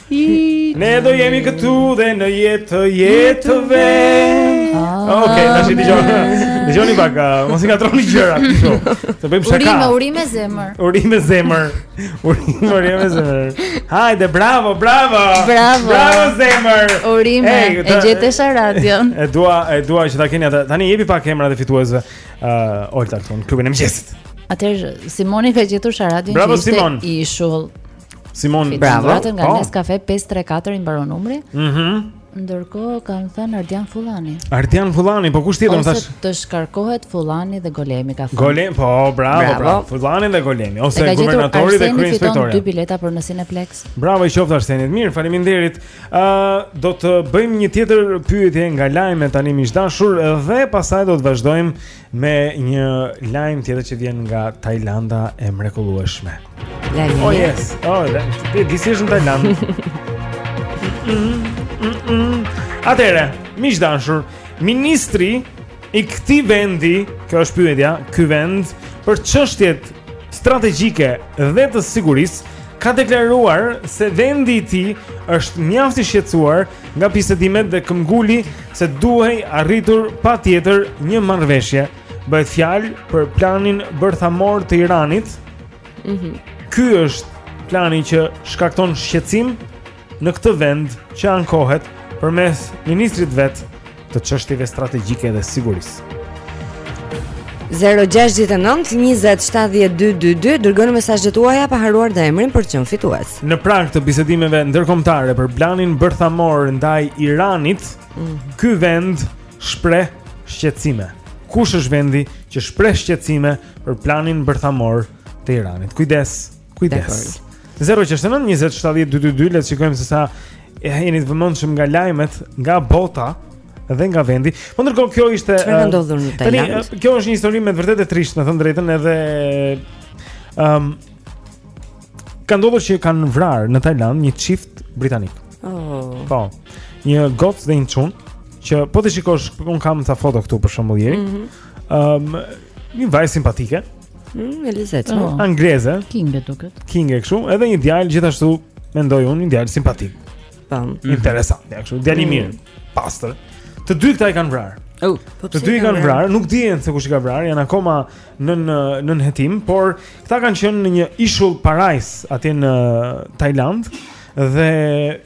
Ne do jemi këtu dhe në jetë të jetëve. Ah. Okej, tash i dëgjoni. Dëgjoni pak, uh, mos i ngatërroni gjërat kështu. Të bëjmë shaka. Urime, urime zemër. Urime zemër. Urime, urime zemër. Hajde, bravo, bravo. Bravo. Bravo zemër. Urime, e gjete sharadën. E dua, e dua që ta keni atë. Tani jepi pak emrat e fituesve. Ë, uh, Olta Tun, klubin e mëngjesit. Atëherë Simoni ka gjetur sharadën që ishte ishull. Simon Bravo. Bravo. Nga oh. Nescafe 534 i mbaron numri. Mhm. Mm Ndërkohë kanë thënë Ardian Fullani. Ardian Fullani, po kush tjetër më thashë? Ose të shkarkohet Fullani dhe Golemi ka thënë. Golem, po, bravo, bravo. bravo. Fullani dhe Golemi ose guvernatori dhe kryeinspektori. Dy bileta për në Cineplex. Bravo i qoftë Arsenit. Mirë, faleminderit. Ë, uh, do të bëjmë një tjetër pyetje nga lajmet tani miq të dashur dhe pastaj do të vazhdojmë Me një lajm tjetër që vjen nga Tajlanda e mrekullueshme. Lajm. Oh yes. Oh, ti di si është në Tajlandë. Atëre, miq të dashur, ministri i këtij vendi, kjo është pyetja, ky vend për çështjet strategjike dhe të sigurisë ka deklaruar se vendi i tij është mjaft i shqetësuar Nga bisedimet dhe këmbënguli se duhej arritur patjetër një marrëveshje, bëhet fjalë për planin bërthamor të Iranit. Mhm. Mm Ky është plani që shkakton shqetësim në këtë vend që ankohet përmes ministrit të vet të çështjeve strategjike dhe sigurisë. 0-6-9-20-70-222 Dërgoni mesazhet tuaja pa harruar dhe emrin për të qenë fitues Në prag të bisedimeve ndërkombëtare për planin bërthamor ndaj Iranit mm. Ky vend shpreh shqetësime Kush është vendi që shpreh shqetësime për planin bërthamor të Iranit Kujdes Kujdes. 069 20 70 222 le të shikojmë se sa jeni të vëmendshëm nga lajmet nga bota dhe nga vendi. Po ndërkohë kjo ishte Çfarë ka ndodhur në Tajland? Tani kjo është një histori me të vërtetë e trishtë, me thënë të drejtën, edhe ëm um, ka ndodhur që kanë vrarë në Tajland një çift britanik. Oh. Po. Një gocë dhe një çun që po t'i shikosh, unë kam ca foto këtu për shembull ieri. Ëm mhm. mm -hmm. um, një vajzë simpatike, Mm, e lezetshme. Oh. Angleze. Kinge duket. Kinge kështu, edhe një djalë gjithashtu mendoj unë një djalë simpatik. Tam. Mm. Interesant, ja kështu, djalë i mm. mirë, pastër. Të dy këta i kanë vrarë. Oh, po të dy i kanë vrarë, nuk dihen se kush i ka vrarë, janë akoma nën nën hetim, por këta kanë qenë në një ishull parajsë atje në Tajland dhe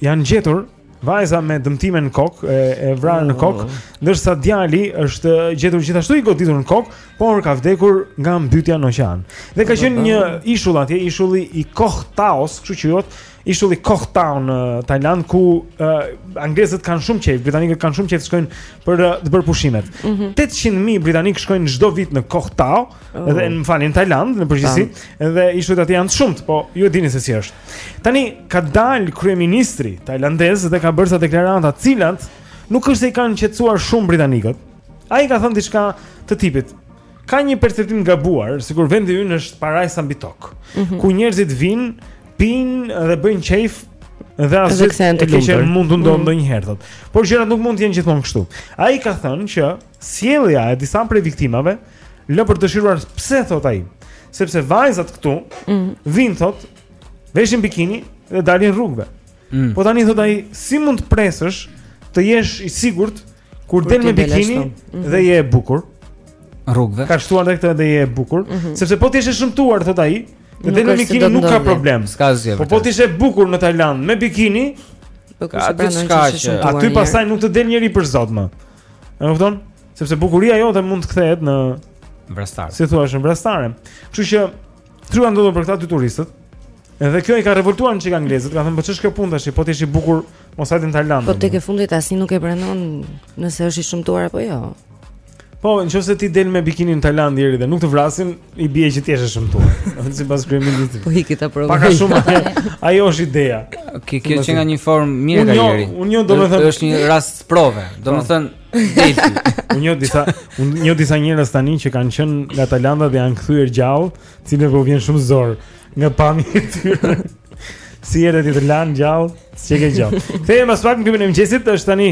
janë gjetur Vajza me dëmtime në kokë, e, e vrarë në kokë, oh. ndërsa djali është gjetur gjithashtu i goditur në kokë, por ka vdekur nga mbytja në oqean. Dhe ka qenë një ishull atje, ishulli i Koh Taos, kështu quhet, ishulli Koh Tao në Tajland ku uh, anglezët kanë shumë qejf, britanikët kanë shumë qejf të shkojnë për të bërë pushimet. Mm -hmm. 800 mijë britanikë shkojnë çdo vit në Koh Tao Oh. Edhe në fakt në Tajland, në përgjithësi, edhe ishujt aty janë shumë, po ju e dini se si është. Tani ka dalë kryeministri tajlandez dhe ka bërë ca deklarata, të cilat nuk është se i kanë qetësuar shumë britanikët. Ai ka thënë diçka të tipit. Ka një perceptim të gabuar, sikur vendi ynë është parajsa mbi tokë, mm -hmm. ku njerëzit vijnë, pinë dhe bëjnë qejf dhe asgjë e keqe s'mund të ndodhë mm. ndonjëherë thotë. Por gjërat nuk mund të jenë gjithmonë kështu. Ai ka thënë që Sjellja e disa prej viktimave lë për të dëshiruar pse thot ai, sepse vajzat këtu mm. vin thot veshin bikini dhe dalin rrugëve. Mm. Po tani thot ai si mund të presësh të jesh i sigurt kur, kur del me bikini mm -hmm. dhe je e bukur rrugëve. Ka shtuar edhe këtë dhe je e bukur, mm -hmm. sepse po të jesh e shëmtuar thot ai, dhe del me bikini nuk ka problem. S'ka asgjë. Po po të jesh e bukur në Tajland me bikini, po kush e bën që shëmtuar. Aty pastaj nuk të del njeri për zot më. E kupton? Sepse bukuria jote mund të kthehet në vrastare. Si thua, në vrastare. Kështu që ç'u ka ndodhur për këta dy turistët? Edhe kjo i ka revoltuar një çik anglezët, kanë thënë po ç'është kjo punë tash, po të jesh i bukur, mos hajde në Tajlandë. Po tek e fundit asnjë nuk e pranon nëse është i shëmtuar apo jo. Po, nëse ti del me bikini në Tajlandë deri dhe nuk të vrasin, I bie që ti je e shëmtuar. Sipas kryeministrit. Po iki ta provoj. Pak a shumë ajo është ideja. Kjo kjo që nga një formë mirë ka ieri. Unë jo domethënë është një rast prove. Po. Domethënë del ti. Unë njoh disa unë njoh disa njerëz tani që kanë qenë nga Tajlanda dhe janë kthyer gjallë, të cilëve po u vjen shumë zor nga pamja e tyre. Si edhe ti të lanë gjallë, si ike gjallë. Kthehemi pas pak në klubin e mëngjesit, është tani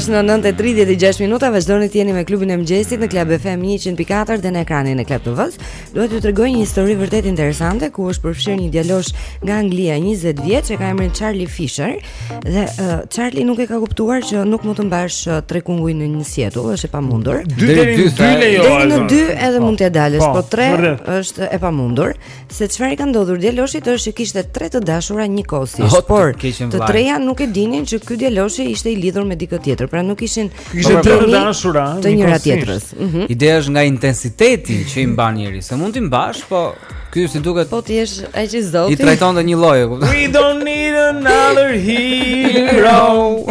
është 9:36 minuta, vazhdoni të jeni me klubin e mëngjesit në Club FM 104 dhe në ekranin e Club TV-s. Duhet t'ju tregoj një histori vërtet interesante ku është përfshirë një djalosh nga Anglia 20 vjeç që ka emrin Charlie Fisher dhe uh, Charlie nuk e ka kuptuar që nuk mund të mbash uh, tre kunguj në një sqetull, është e pamundur. Dy deri në dy lejo. Deri në dy edhe mund t'ia dalësh, po, po tre është e pamundur. Se çfarë i ka ndodhur djaloshit është që kishte tre të dashura njëkohësisht, por të treja nuk e dinin që ky djaloshi ishte i lidhur me dikë tjetër, pra nuk ishin Kishte tre të dashura, të njëra njëkohësisht. tjetrës. Mhm. Ideja është nga intensiteti që i mban njeri, se mund t'i mbash, po ky si duket Po të jesh aq i zoti. i trajtonte njëlloj, e kupton? We don't need another hero.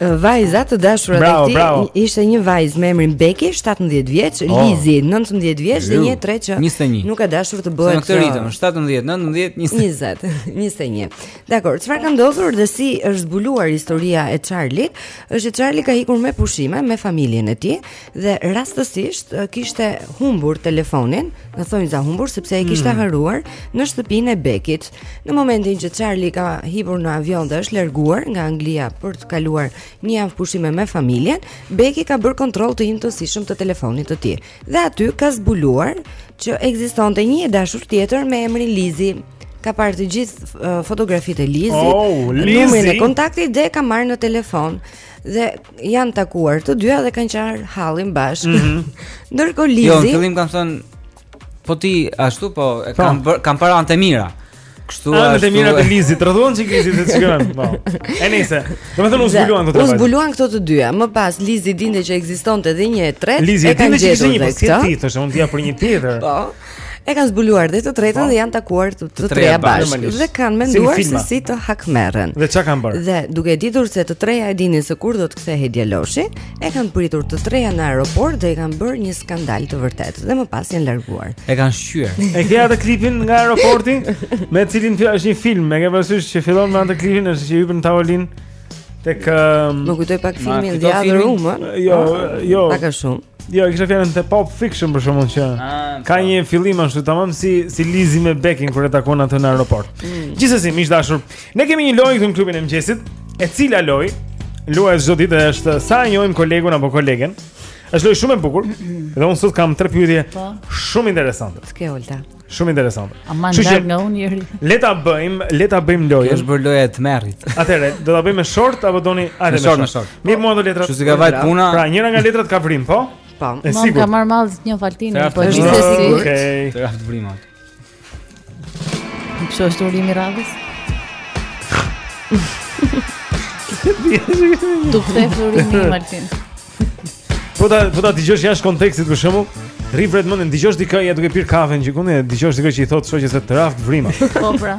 Vajzat e dashura të Bravo, këtij bravo. një- ishte një vajzë me emrin Beki, 17 vjeç, Oh. Lizi, 19 vjeç dhe Ju, një e tretë që 21. nuk ka dashur të Se në bëhet këtë ritëm, 17, 19, 20. 20, 21. Dakord, çfarë ka ndodhur dhe si është zbuluar historia e Charlie-t? Është që Charlie ka ikur me pushime me familjen e tij dhe rastësisht kishte humbur telefonin, në thonjëza humbur sepse e kishte hmm. harruar në shtëpinë e Bekit. Në momentin që Charlie ka hipur në avion dhe është larguar nga Anglia për të kaluar një javë pushime me familjen, Beki ka bërë kontroll të imtësishëm të telefonit të tij. Dhe aty ka zbuluar që ekzistonte një e dashur tjetër me emrin Lizi. Ka parë të gjithë uh, fotografitë e Lizit, oh, Lizi. numrin e kontaktit dhe e ka marrë në telefon dhe janë takuar të dyja dhe kanë qarë hallin bashkë. Mm -hmm. Ndërkohë jo, Lizi Jo, në fillim kanë thënë po ti ashtu po e po. kanë kanë parë anët e mira. Kështu ashtu. Anët e mira të Lizit, rrëdhuan çik Lizit të çikën. Po. E nise. Domethënë u zbuluan këto të dyja. U zbuluan këto të dyja. Më pas Lizi dinte që ekzistonte edhe një e tretë. Lizi dinte që ishte një pjesë tjetër, thoshte unë dija për një tjetër. Po. E kanë zbuluar dhe të tretën po. dhe janë takuar të, të, të treja bashkë dhe kanë menduar si se si të hakmerren. Dhe çka kanë bërë? Dhe duke ditur se të treja e dinin se kur do të kthehej djaloshi, e kanë pritur të treja në aeroport dhe i kanë bërë një skandal të vërtetë dhe më pas janë larguar. E kanë shqyer. E ke atë klipin nga aeroporti me cilin është një film, e ke parasysh që fillon me atë klipin është që hyn në tavolinë tek um, Më kujtoi pak filmin The Other Woman? Jo, ah, jo. Pak a shumë. Jo, kisha fjalën te Pulp Fiction për shkakun që ah, ka po. një fillim ashtu tamam si si Lizi me Bekin kur e takon atë në aeroport. Mm. Gjithsesi, miq të dashur, Ne kemi një lojë këtu në klubin e mëngjesit, e cila lojë luhet çdo ditë është sa e njeh kolegun apo kolegen. Është lojë shumë e bukur dhe unë sot kam tre pyetje po. shumë interesante. Ske Olta. Shumë interesante. Aman dal nga unë ieri. Le ta bëjmë, le ta bëjmë lojën. Është bërë loja e tmerrit. Atëherë, do ta bëjmë me short apo doni? Hajde me short? Me short. Mirë, mua do letrat. Çu si ka vajt puna? Pra, njëra nga letrat ka vrim, po? Po. Më ka marrë malli të faltin, po është se si. Okej. Të raftë vrima. Kështu është urimi i radhës. T'u ktheftë urimi Altin. Po ta po ta dëgjosh jashtë kontekstit për shembull. Rri vret mendin, dëgjosh dikë ja duke pirë kafe në gjëkund, dëgjosh dikë që i thotë shoqes së të raftë vrima. Po pra.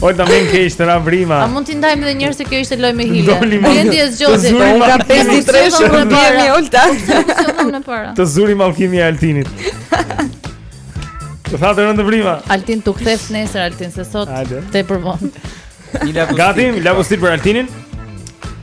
Oj ta mend keq të ra vrima. A mund t'i ndajmë edhe një herë se kjo ishte lojë me hile. Endi e zgjodhi. Po nga 53 shumë e bërë me Olta. Të zuri mallkimi i Altinit. Të tha të rëntë vrima. Altin t'u ktheftë nesër Altin se sot te përvon. Gati, la vështirë për Altinin.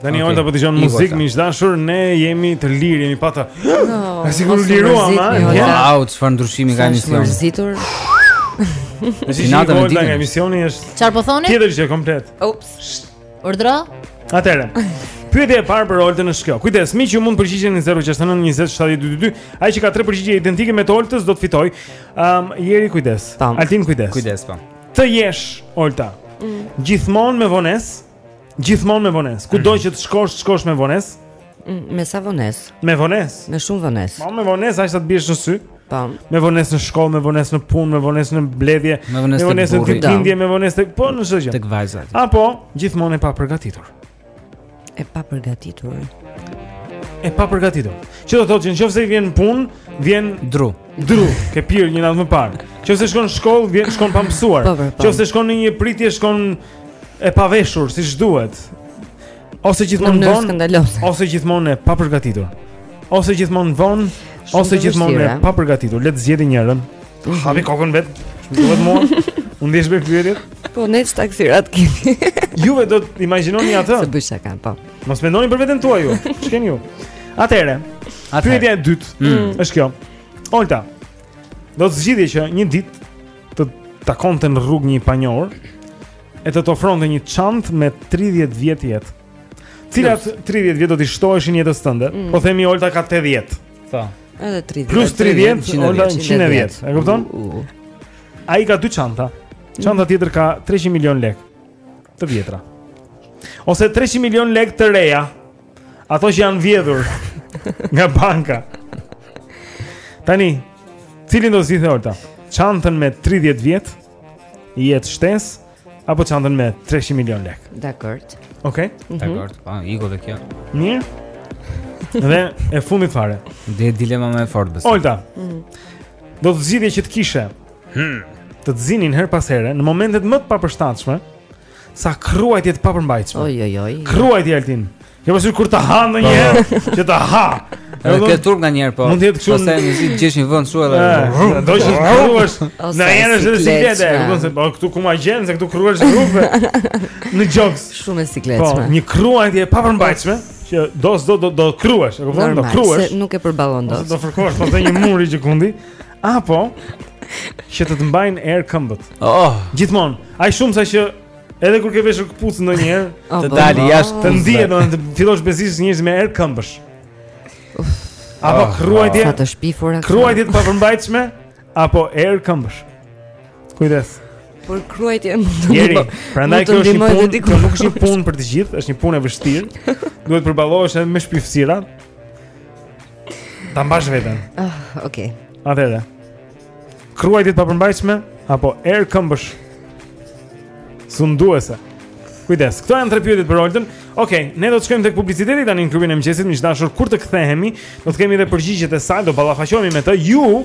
Dani okay. Olta po dëgjon muzikë miq dashur, ne jemi të lirë, jemi pata. No, a sikur u liruam, a? Ja, au, çfarë ndryshimi ka emisioni? Është mërzitur. Si nata me ditën. Emisioni është Çfarë po thoni? Tjetër gjë komplet. Ups. Urdhro? Atëre. Pyetja e parë për Oltën është kjo. Kujdes, miq, ju mund të përgjigjeni 069 20 70 222. Ai që ka tre përgjigje identike me të Oltës do të fitojë. Ëm, um, Jeri kujdes. Altin kujdes. Kujdes, po. Të jesh Olta. Mm. Gjithmonë me vonesë. Gjithmonë me vonesë. Kudo mm. që të shkosh, shkosh me vonesë. Mm, me sa vonesë? Me vonesë. Me shumë vonesë. Po me vonesë, aq sa të biesh në sy. Po. Me vonesë në shkollë, me vonesë në punë, me vonesë në mbledhje, me vonesë në bindje, me vonesë me vonesë tek po në çdo gjë. Tek vajzat. Apo gjithmonë e papërgatitur. E papërgatitur. E papërgatitur. Që do thotë që nëse vjen në punë, vjen dru. Dru, ke pirë një natë më parë. Nëse shkon në shkollë, vjen shkon pa mësuar. Nëse po, po, po. shkon në një pritje, shkon e paveshur siç duhet. Ose gjithmonë me vonesë. Ose gjithmonë e papërgatitur. Ose gjithmonë vonë, ose gjithmonë e papërgatitur. Le të zgjedhë njërën. Mhm. Hapi kokën vet. Duhet mua. Unë di t'i bëj pyetjet? Po ne ç'taksirat kemi. Juve do të imagjinoni atë? Se bëjnë shaka, po. Mos mendoni për veten tuaj ju. Ç'keni ju? Atëre. Pyetja e dytë mm. është kjo. Olta, Do të zgjidhje që një ditë të takonte në rrugë një i panjohur e të të ofronte një çantë me 30 vjet jetë. Të cilat 30 vjet do t'i shtoheshin jetës tënde? Mm. Po themi Olta ka 80. Po. Edhe 30. Plus 30, 30 Olta 110. E kupton? Uh, uh. Ai ka dy çanta. Çanta mm. tjetër ka 300 milion lekë të vjetra. Ose 300 milion lekë të reja. Ato që janë vjedhur nga banka. Tani, cilën do zgjidhte Olta? Çantën me 30 vjet, jetë shtesë apo çantën me 300 milion lekë? Dakord. Okej. Okay. Mhm. Dakord. Mm -hmm. Pa, iku dhe kjo. Mirë. Dhe e fundit fare. Dhe dilema më e fortë besoj. Olta. Mm -hmm. Do të zgjidhje që të kishe. Hmm. Të të zinin herë pas here në momentet më të papërshtatshme, Ca kruajtje të papërmbajtshme. Oj oj oj. Kruajtje Altin. Ke pasur kur ta ha ndonjëherë po, po. që ta ha. Edhe ke turp nganjëherë po. Mund të jetë kështu. Pastaj më zi gjesh një vend kështu edhe. Eh, do të kruash. Na janë edhe sikletë. Do të thonë po këtu ku ma gjen se këtu kruash rrugë. Në gjoks. Shumë e sikletshme. Po, një kruajtje e papërmbajtshme që do do do do kruash, e kupton? Do kruash. Nuk e përballon dot. Do fërkohesh pas një muri gjëkundi. Apo që të të mbajnë erë këmbët. Oh, gjithmonë. Aq shumë sa që edhe kur ke veshur këpucë ndonjëherë, oh, të dalë oh, jashtë. Të ndihet domethënë të fillosh bezdisësh njerëz me erë këmbësh. Apo oh, kruajtje. Sa të shpifura. Kruajtje të papërmbajtshme apo erë këmbësh. Kujdes. Por kruajtje mund të ndihmojë. Po- prandaj kjo është një punë, kjo nuk është një punë për të gjithë, është një punë e vështirë. Duhet të përballohesh edhe me shpifësira. Ta mbash veten. Ah, oh, okay. Atëherë. Kruajtje të papërmbajtshme apo erë këmbësh sunduese. Kujdes, këto janë tre pyetjet për Oltën. Okej, okay, ne do të shkojmë tek publiciteti tani në klubin e mëngjesit, miq të dashur, kur të kthehemi, do të kemi edhe përgjigjet e saj, do ballafaqohemi me të. Ju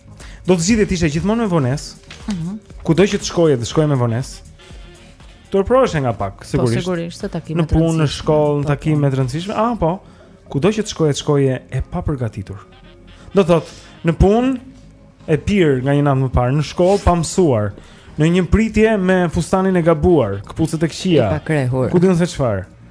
Do të zgjidhje të ishe gjithmonë me vonesë. Mhm. Mm Kudo që të shkoje, të shkoje me vonesë. Turpëroheshe nga pak, po, sigurisht. Po sigurisht, te takime. Në punë, në shkollë, në po, po. takime të rëndësishme. Ah, po. Kudo që të shkoje, të shkoje e papërgatitur. Do thotë, në punë e pirë nga një natë më parë, në shkollë pa mësuar, në një pritje me fustanin e gabuar, këpucët e këqija. Pa krehur. Ku di unë se çfarë?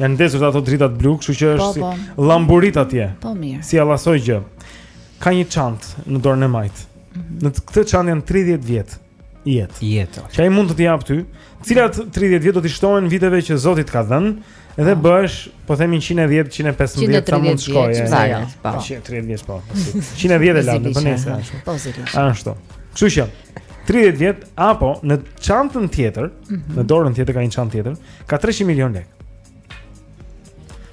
Janë ndezur ato dritat blu, kështu që është po, si po. llamburit atje. Po mirë. Si allasoj gjë. Ka një çantë në dorën e majtë. Mm -hmm. Në këtë çantë janë 30 vjet jetë. Jetë. Që ai mund të të japë ty, të cilat 30 vjet do të shtohen viteve që Zoti të ka dhënë, edhe po. bësh, po themi 110, 115 sa mund të shkojë. 130 po. 130 vjet po. 110 e lart, po nesër ashtu. Po sigurisht. Ashtu. Kështu që 30 vjet apo në çantën tjetër, mm -hmm. në dorën tjetër ka një çantë tjetër, Ka 300 milion lek.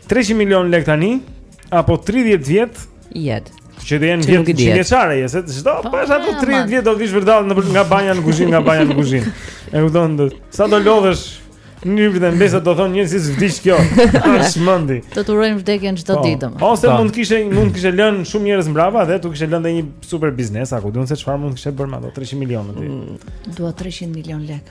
300 milion lek tani apo 30 vjet? Jetë. Që do jenë njëqindvjeçare, je se çdo po, po është ato 30 vjet do vish vërdallë nga banja në kuzhinë, nga banja në kuzhinë. E kupton do. Sa do lodhesh Nipër e mbesa do thonë njerëzit s'vdiq kjo Është mëndi Do të urojnë vdekjen çdo po. ditë më Ose po. mund të kishe, mund të kishe lënë shumë njerëz mbrapa Dhe t'u kishe lënë dhe një super biznes A ku di unë se çfarë mund të kishe bërë me ato 300 milionë ti mm. Dua 300 milion lek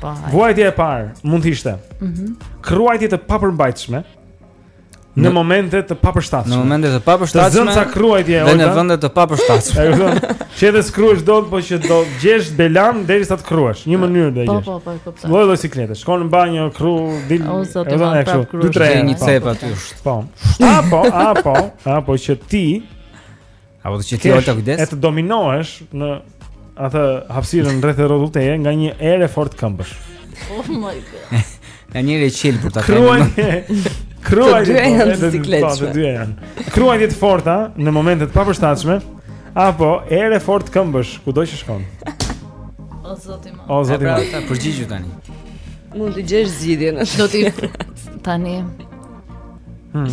Po. Vuajtja e parë mund të ishte. Mhm. Mm Kruajtje të papërmbajtshme. Në, në momente të papërshtatshme. Në momente të papërshtatshme. Të zënë ca kruajtje edhe. Në vende të papërshtatshme. E kupton? Që të s'kruash dot, po që do gjesh belan derisa të kruash. Një mënyrë do e po, gjesh. Po, po, po, e kuptoj. Lloj biciklete, shkon në banjë, kru, dil. O zot, do të prap kruash. Dy tre një cep aty. Po. Apo, apo, apo që ti Apo të qetë Olta kujdes. E të dominohesh në atë hapësirën rreth e rrotull teje nga një erë fort këmbësh. Oh my god. Nja një herë qejf për ta thënë. Kruaj. Kruaj. Të dy janë të sikletshme. Të dy janë. Kruajtje të forta në momente të papërshtatshme apo erë fort këmbësh kudo që shkon. O zoti im. O zoti pra, im. Pra, përgjigju tani. Mund të gjesh zgjidhjen. Do ti tani. Hmm.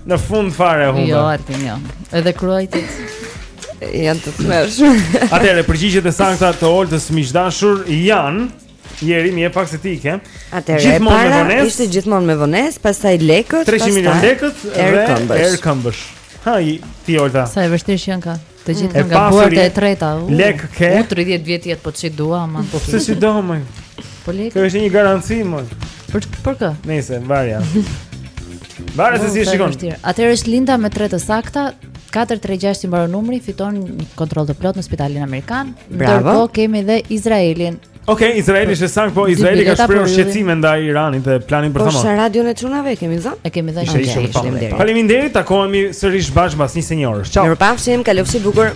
Në fund fare humba. Jo, Altin jo. Edhe kruajtit janë të tmerrshëm. Atëherë përgjigjet e sakta të Oltës miq të dashur janë Jeri mi e pak se ti ke. Atëherë gjithmonë me vonesë. Ishte gjithmonë me vonesë, pastaj lekët, pastaj 300 milionë lekët dhe er këmbësh. Ha, ti Olta. Sa e vështirë që janë ka. Të gjithë kanë gabuar te e treta. Lek ke. U 30 vjet jet po çi dua, ama po. Pse s'i do më. Po lek. Kjo është një garanci më. Për për kë? Nëse varja. Varja se si e shikon. Atëherë është Linda me 3 të sakta, 436 i mbaron numri, fiton një kontroll të plot në spitalin amerikan. Bravo. Ndërkohë kemi dhe Izraelin. Ok, Izraeli është e saktë, po Izraeli ka shprehur shqetësime ndaj Iranit dhe planin për tamam. Po sa radion e çunave kemi dhënë? E kemi dhënë. Faleminderit. Faleminderit, takohemi sërish bashkë pas 21 orësh. Ciao. Mirupafshim, kalofshi bukur.